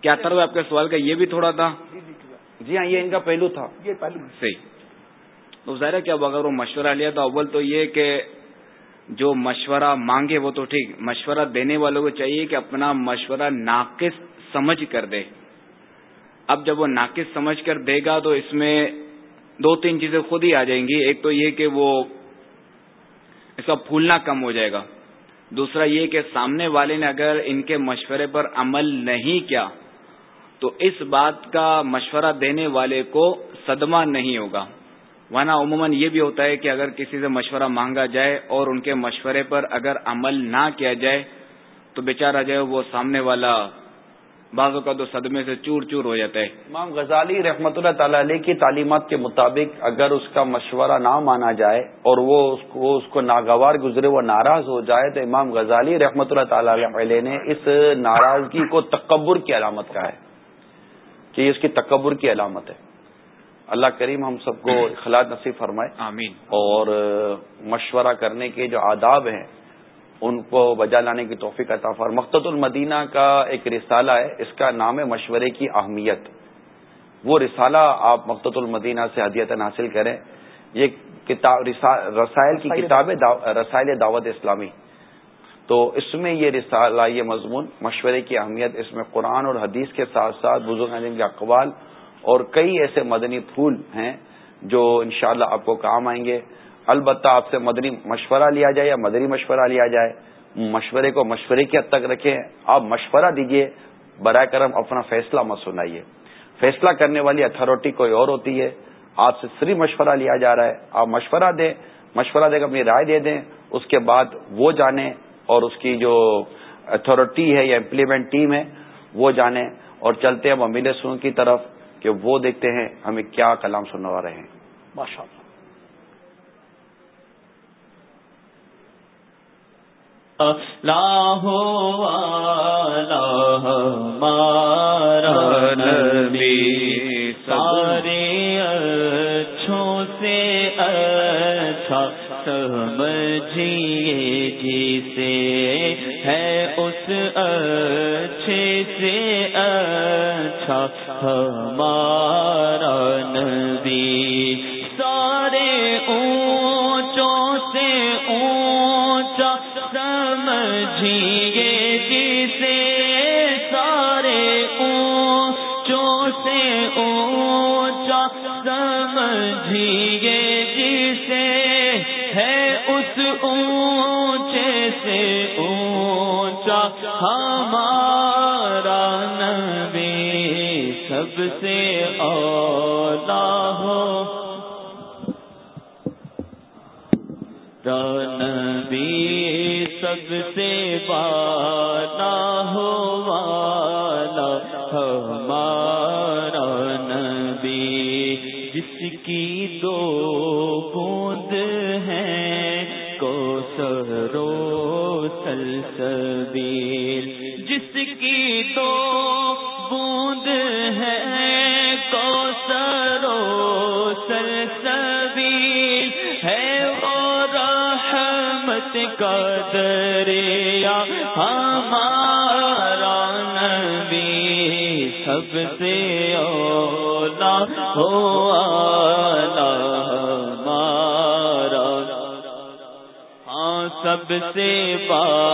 کیا اتر آپ کے سوال کا؟ یہ بھی تھوڑا تھا۔ جی ہاں یہ ان کا پہلو تھا۔ یہ پہلو۔ صحیح۔ تو ظاہر ہے کیا اگر وہ مشورہ لیا تو اول تو یہ کہ جو مشورہ مانگے وہ تو ٹھیک مشورہ دینے والوں کو چاہیے کہ اپنا مشورہ ناقص سمجھ کر دے۔ اب جب وہ ناقص سمجھ کر دے گا تو اس میں دو تین چیزیں خود ہی آ جائیں گی۔ ایک تو یہ کہ وہ اس کا پھولنا کم ہو جائے گا۔ دوسرا یہ کہ سامنے والے نے اگر ان کے مشورے پر عمل نہیں کیا، تو اس بات کا مشورہ دینے والے کو صدمہ نہیں ہوگا۔ ورنہ عموماً یہ بھی ہوتا ہے کہ اگر کسی سے مشورہ مانگا جائے اور ان کے مشورے پر اگر عمل نہ کیا جائے، تو بیچارہ جائے وہ سامنے والا بعضوں کا تو صدمے سے چور چور ہو جاتا ہے امام غزالی رحمۃ اللہ تعالی علیہ کی تعلیمات کے مطابق اگر اس کا مشورہ نہ مانا جائے اور وہ اس کو اس کو ناگوار گزرے وہ ناراض ہو جائے تو امام غزالی رحمۃ اللہ تعالی علیہ نے اس ناراضگی کو تکبر کی علامت کہا ہے کہ اس کی تکبر کی علامت ہے۔ اللہ کریم ہم سب کو اخلاق نصیب فرمائے آمین۔ اور مشورہ کرنے کے جو آداب ہیں ان کو بجا لانے کی توفیق عطا فر مقت المدینہ کا ایک رسالہ ہے اس کا نام ہے مشورے کی اہمیت۔ وہ رسالہ آپ مقت المدینہ سے ہدیت حاصل کریں۔ یہ کتاب رسائل کی کتاب ہے رسائل دعوت اسلامی۔ تو اس میں یہ رسالہ یہ مضمون مشورے کی اہمیت اس میں قرآن اور حدیث کے ساتھ ساتھ بزرگ کے اقوال اور کئی ایسے مدنی پھول ہیں جو انشاءاللہ اللہ آپ کو کام آئیں گے۔ البتہ آپ سے مدنی مشورہ لیا جائے یا مدنی مشورہ لیا جائے، مشورے کو مشورے کی حد تک رکھیں، آپ مشورہ دیجیے، برائے کرم اپنا فیصلہ مت سنائیے۔ فیصلہ کرنے والی اتھارٹی کوئی اور ہوتی ہے، آپ سے صرف مشورہ لیا جا رہا ہے، آپ مشورہ دیں، مشورہ دے کر اپنی رائے دے دیں، اس کے بعد وہ جانیں اور اس کی جو اتھارٹی ہے یا امپلیمنٹ ٹیم ہے، وہ جانیں۔ اور چلتے ہیں ہم امیل کی طرف کہ وہ دیکھتے ہیں ہمیں کیا کلام سنوا رہے ہیں۔ ماشاء اللہ لاہو مارا نبی سارے اچھوں سے اچھا سمجھیے جسے ہے اس اچھے سے اچھا ہمارا سب سے اولا ہو۔ نبی سب سے بالا کا ہمارا نبی سب سے اولا ہو آلہ ہمارا۔ ہاں سب سے بالا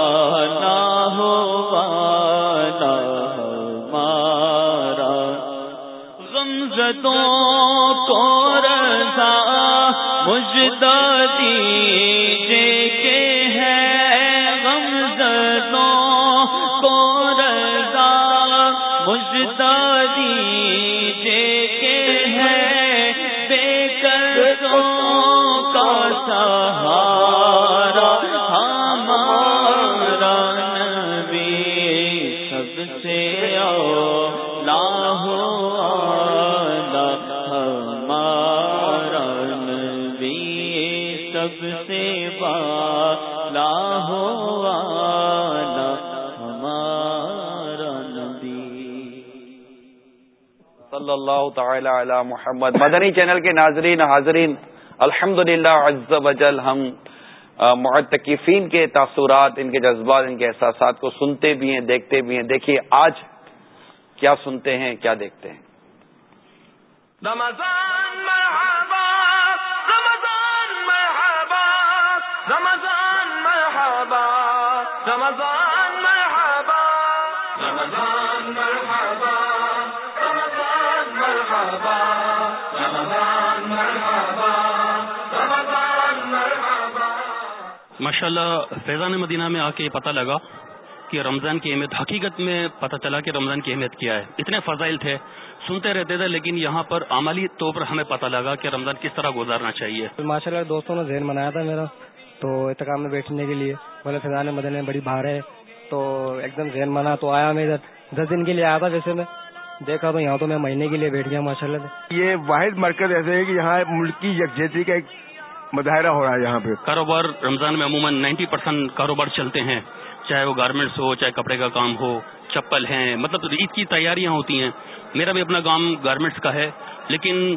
اللہ تعالی علی محمد، مدنی چینل کے ناظرین، حاضرین الحمد للہ وجل ہم معتکفین کے تاثرات، ان کے جذبات، ان کے احساسات کو سنتے بھی ہیں، دیکھتے بھی ہیں۔ دیکھیے آج کیا سنتے ہیں، کیا دیکھتے ہیں؟ رمضان مرحبا رمضان مرحبا رمضان مرحبا، رمضان ماشاء اللہ فیضان مدینہ میں آ کے پتہ لگا کہ رمضان کی اہمیت حقیقت میں پتہ چلا کہ رمضان کی اہمیت کیا ہے۔ اتنے فضائل تھے سنتے رہتے تھے لیکن یہاں پر عملی طور پر ہمیں پتہ لگا کہ رمضان کس طرح گزارنا چاہیے۔ ماشاء اللہ دوستوں نے ذہن بنایا تھا میرا تو اتقام میں بیٹھنے کے لیے۔ بولے فیضان مدینہ میں بڑی بھار ہے تو ایک دم ذہن بنا تو آیا میں ادھر۔ دس دن کے لیے آیا تھا ویسے میں۔ دیکھا تو یہاں تو میں مہینے کے لیے بیٹھ گیا ماشاء اللہ یہ واحد مرکز ایسے ہے کہ یہاں ملک کی یکجہتی کا ایک مظاہرہ ہو رہا ہے یہاں پہ۔ کاروبار رمضان میں عموماً نائنٹی پرسینٹ کاروبار چلتے ہیں چاہے وہ گارمنٹس ہو چاہے کپڑے کا کام ہو چپل ہیں مطلب عید کی تیاریاں ہوتی ہیں۔ میرا بھی اپنا کام گارمنٹس کا ہے لیکن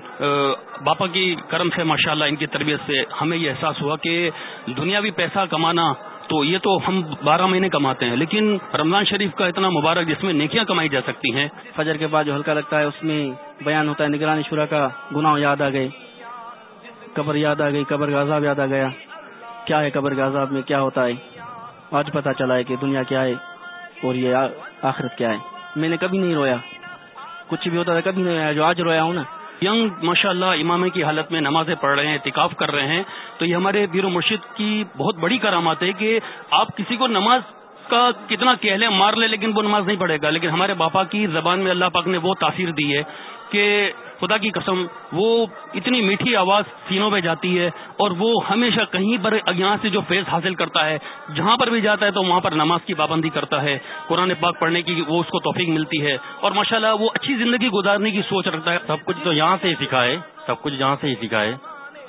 باپا کی کرم سے ماشاءاللہ ان کی تربیت سے ہمیں یہ احساس ہوا کہ دنیاوی پیسہ کمانا تو یہ تو ہم بارہ مہینے کماتے ہیں لیکن رمضان شریف کا اتنا مبارک جس میں نیکیاں کمائی جا سکتی ہیں۔ فجر کے بعد جو ہلکا لگتا ہے اس میں بیان ہوتا ہے نگرانی شورا کا گناہ یاد آ گئے۔ قبر یاد آ گئی، قبر کا عذاب یاد آ گیا۔ کیا ہے قبر کا عذاب میں؟ کیا ہوتا ہے؟ آج پتا چلا ہے کہ دنیا کیا ہے اور یہ آخرت کیا ہے۔ میں نے کبھی نہیں رویا۔ کچھ بھی ہوتا تھا، کبھی نہیں رویا۔ جو آج رویا ہوں نا، ینگ ماشاء اللہ امام کی حالت میں نمازیں پڑھ رہے ہیں، اعتکاف کر رہے ہیں، تو یہ ہمارے پیر و مرشد کی بہت بڑی کرامات ہے کہ آپ کسی کو نماز کا کتنا کہہ لیں، مار لے لیکن وہ نماز نہیں پڑھے گا۔ لیکن ہمارے باپا کی زبان میں اللہ پاک نے وہ تاثیر دی ہے۔ کہ خدا کی قسم وہ اتنی میٹھی آواز سینوں پہ جاتی ہے اور وہ ہمیشہ کہیں پر یہاں سے جو فیض حاصل کرتا ہے، جہاں پر بھی جاتا ہے تو وہاں پر نماز کی پابندی کرتا ہے۔ قرآن پاک پڑھنے کی وہ اس کو توفیق ملتی ہے۔ اور ماشاءاللہ وہ اچھی زندگی گزارنے کی سوچ رکھتا ہے۔ سب کچھ تو یہاں سے ہی سکھا ہے سب کچھ یہاں سے ہی سکھا ہے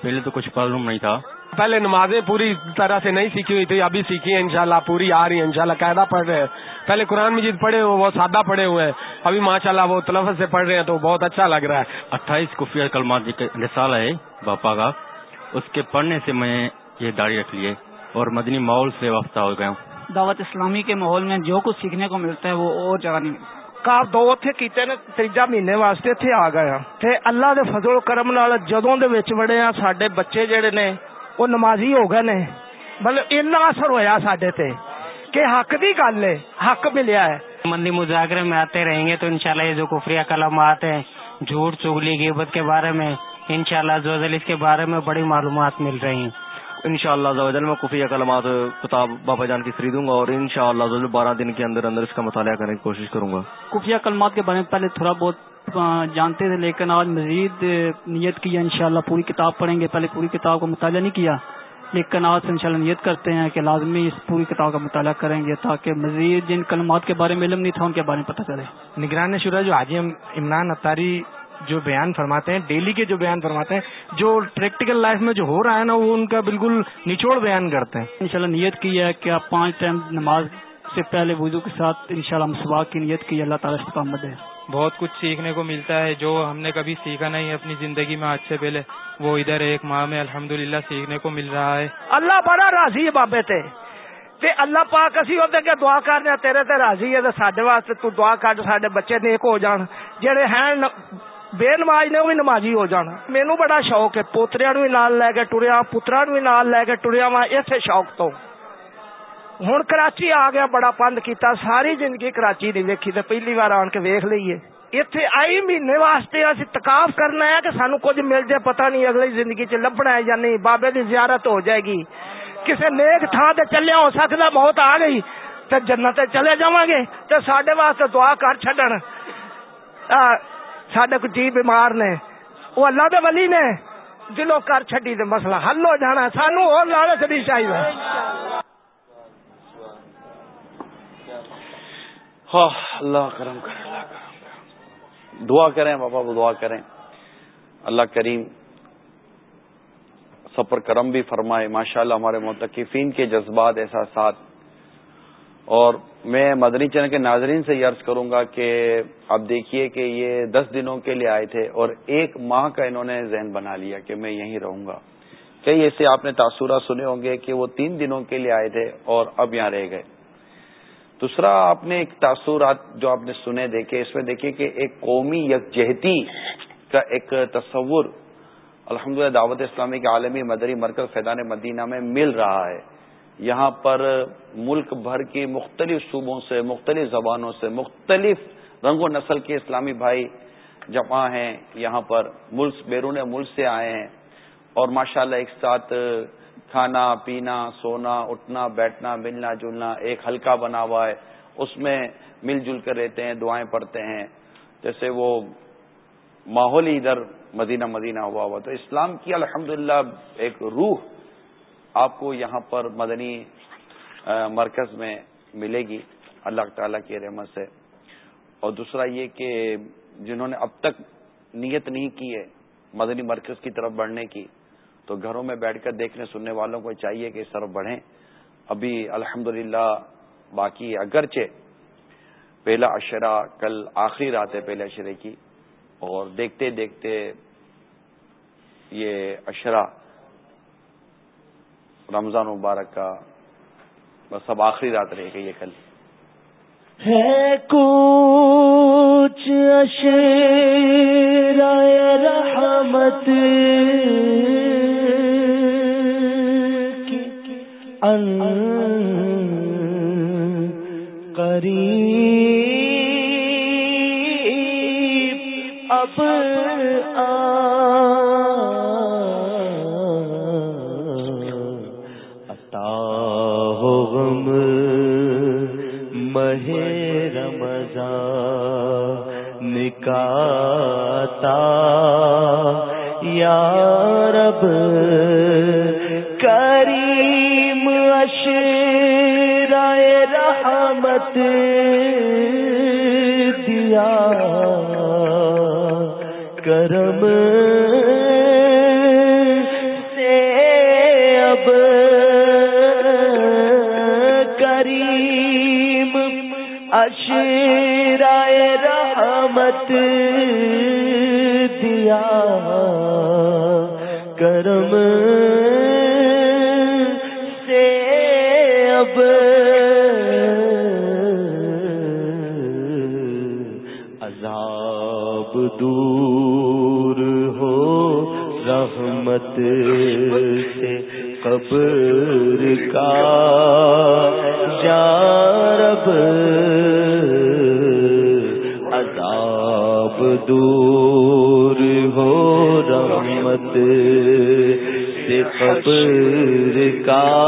پہلے تو کچھ معلوم نہیں تھا۔ پہلے نمازیں پوری طرح سے نہیں سیکھی ہوئی تھی ابھی سیکھی ہیں انشاءاللہ پوری آ رہی ہیں انشاءاللہ قاعدہ پڑھ رہے ہیں۔ پہلے قرآن مجید پڑھے ہوئے وہ سادہ پڑھے ہوئے ہیں۔ ابھی ماشاءاللہ وہ تلفظ سے پڑھ رہے ہیں تو بہت اچھا لگ رہا ہے۔ اٹھائیس کفیہ کلمات نسال ہے باپا کا۔ اس کے پڑھنے سے میں یہ داڑھی رکھ لیے اور مدنی ماحول سے وابستہ ہو گیا ہوں۔ دعوت اسلامی کے ماحول میں جو کچھ سیکھنے کو ملتا ہے وہ اور جگہ نہیں ملتا۔ کار دو اتنے کیتے نے تیجا مہینے واسطے اتنے آ گئے ہاں۔ تے اللہ دے فضل و کرم نال جدوں دے وچ وڑے ہاں ساڈے بچے جڑے نے وہ نمازی ہو گئے نے۔ مطلب اتنا اثر ہوا سڈے تے کہ حق دی گل ہے، حق ملیا ہے۔ مندی مذاکرے میں آتے رہیں گے تو انشاءاللہ یہ جو کفریہ کلامات ہیں، جھوٹ، چگلی، غیبت کے بارے میں انشاءاللہ شاء اس کے بارے میں بڑی معلومات مل رہی ہیں۔ ان شاء اللہ میں کفی کلمات کتاب بابا جان کی خریدوں گا اور ان شاء اللہ بارہ دن کے اندر اندر اس کا مطالعہ کرنے کی کوشش کروں گا۔ خفیہ کلمات کے بارے میں پہلے تھوڑا بہت جانتے تھے لیکن آج مزید نیت کیا انشاءاللہ پوری کتاب پڑھیں گے۔ پہلے پوری کتاب کا مطالعہ نہیں کیا لیکن آج سے انشاءاللہ نیت کرتے ہیں کہ لازمی اس پوری کتاب کا مطالعہ کریں گے تاکہ مزید جن کلمات کے بارے میں علم نہیں تھا ان کے بارے میں پتہ چلے۔ نگران شورا جو حاجی عمران اتاری جو بیان فرماتے ہیں ڈیلی کے جو بیان فرماتے ہیں جو پریکٹیکل لائف میں جو ہو رہا ہے نا وہ ان کا بالکل نچوڑ بیان کرتے ہیں۔ انشاءاللہ نیت کی ہے کہ آپ پانچ ٹائم نماز سے پہلے وضو کے ساتھ انشاءاللہ ہم صبح کی نیت کی اللہ تعالیٰ استقامت ہے۔ بہت کچھ سیکھنے کو ملتا ہے جو ہم نے کبھی سیکھا نہیں اپنی زندگی میں آج سے پہلے وہ ادھر ایک ماہ میں الحمدللہ سیکھنے کو مل رہا ہے۔ اللہ بڑا راضی ہے بابے تے۔ تے اللہ پاک اسی ہوتے کہ دعا کرنے تیرے تے راضی ہے تے ساڈے واسطے تو دعا کر ساڈے بچے نیک ہو جان۔ جڑے ہیں بے نماز نے وہ بھی نمازی ہو جانا مینو بڑا شوق ہے پوتریا نو نال لے کے ٹریا پترا نو نال لے کے ٹریا وا اسے شوق تو ہوں کراچی آ گیا بڑا پند کیتا ساری زندگی کراچی نہیں ویکھی تو پہلی بار آن کے ویخ لیے اتنے آئی مہینے واسطے اسی تکاف کرنا ہے کہ سانو کچھ مل جائے پتہ نہیں اگلی زندگی چ لبنا ہے یا نہیں بابے دی زیارت ہو جائے گی کسی نیک تھان تے چلے ہو سکتا موت آ گئی تو جنت چلے جا گے تو سڈے واسطے دعا کر چڈن سڈے کو جی بیمار نے، وہ اللہ دے ولی نے دلو کر چڈی دے مسئلہ حل ہو جانا سانو اور لالچ نہیں چاہیے۔ ہاں، اللہ کرم کرے، اللہ کرم دعا کریں، بابا وہ دعا کریں۔ اللہ کریم سفر کرم بھی فرمائے، ماشاءاللہ ہمارے متقفین کے جذبات، احساسات اور میں مدنی چینل کے ناظرین سے یہ عرض کروں گا کہ اب دیکھیے کہ یہ دس دنوں کے لیے آئے تھے اور ایک ماہ کا انہوں نے ذہن بنا لیا کہ میں یہیں رہوں گا۔ کئی ایسے آپ نے تاثرات سنے ہوں گے کہ وہ تین دنوں کے لیے آئے تھے اور اب یہاں رہ گئے؟ دوسرا، آپ نے ایک تاثرات جو آپ نے سنے، دیکھے، اس میں دیکھیے کہ ایک قومی یکجہتی کا ایک تصور الحمدللہ دعوت اسلامی کے عالمی مدری مرکز فیضان مدینہ میں مل رہا ہے۔ یہاں پر ملک بھر کی مختلف صوبوں سے، مختلف زبانوں سے، مختلف رنگ و نسل کے اسلامی بھائی جمع ہیں یہاں پر۔ ملک بیرون ملک سے آئے ہیں اور ماشاءاللہ ایک ساتھ کھانا، پینا، سونا، اٹھنا، بیٹھنا، ملنا جلنا ایک ہلکا بنا ہوا ہے۔ اس میں مل جل کر رہتے ہیں، دعائیں پڑھتے ہیں۔ جیسے وہ ماحول ہی ادھر مدینہ مدینہ ہوا ہوا۔ تو اسلام کی الحمدللہ ایک روح آپ کو یہاں پر مدنی مرکز میں ملے گی اللہ تعالی کی رحمت سے۔ اور دوسرا یہ کہ جنہوں نے اب تک نیت نہیں کی ہے مدنی مرکز کی طرف بڑھنے کی، تو گھروں میں بیٹھ کر دیکھنے سننے والوں کو چاہیے کہ اس طرف بڑھیں۔ ابھی الحمد باقی اگرچہ پہلا اشرا کل آخری رات ہے پہلے اشرے کی، اور دیکھتے دیکھتے یہ اشرا رمضان مبارک کا بس اب آخری رات رہے گی یہ کل۔ ہے کچھ رحمت ان قریب نکاتا یا رب کریم اشرائے رحمت دیا۔ کرم رحمت دیا کرم سے اب عذاب دور ہو رحمت سے قبر کا جارب کا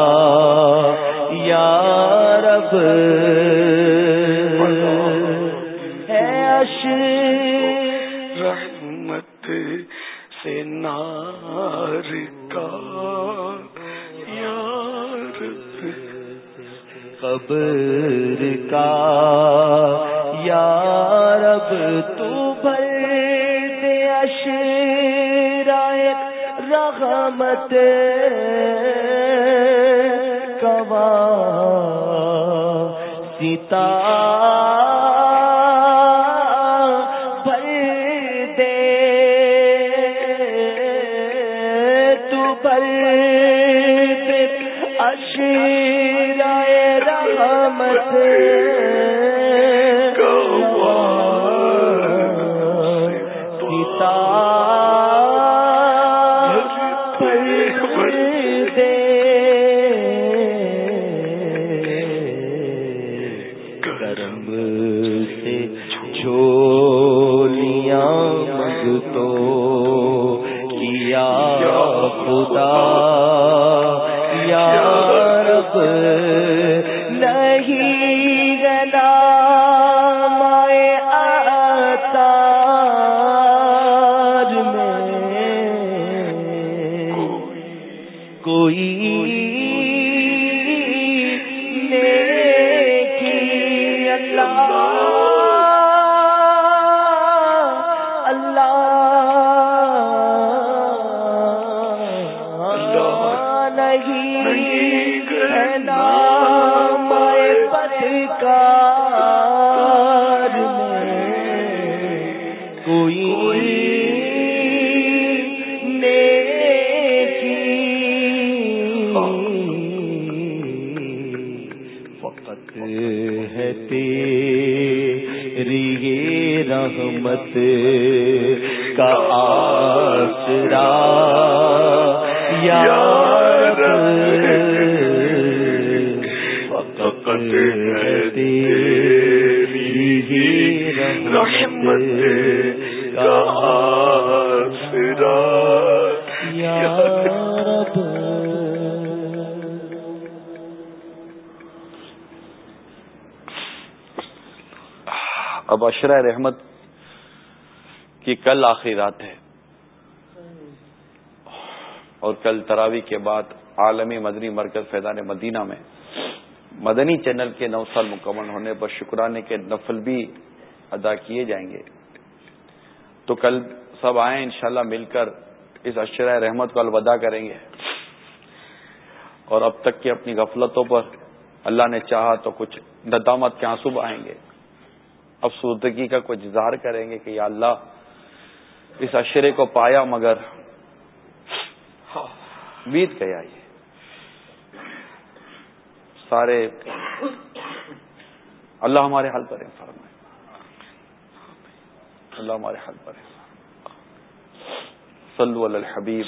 اب اشرہ رحمت کی کل آخری رات ہے۔ اور کل تراوی کے بعد عالمی مدنی مرکز فیضان مدینہ میں مدنی چینل کے نو سال مکمل ہونے پر شکرانے کے نفل بھی ادا کیے جائیں گے۔ تو کل سب آئیں، انشاءاللہ مل کر اس اشرہ رحمت کو الوداع کریں گے۔ اور اب تک کی اپنی غفلتوں پر اللہ نے چاہا تو کچھ ندامت کے آنسو آئیں گے۔ افسردگی کا کچھ اظہار کریں گے کہ یا اللہ، اس اشرے کو پایا مگر بیت گیا یہ۔ سارے اللہ ہمارے حل پر فرمائے۔ اللہ ہمارے حل پر صلو علی الحبیب۔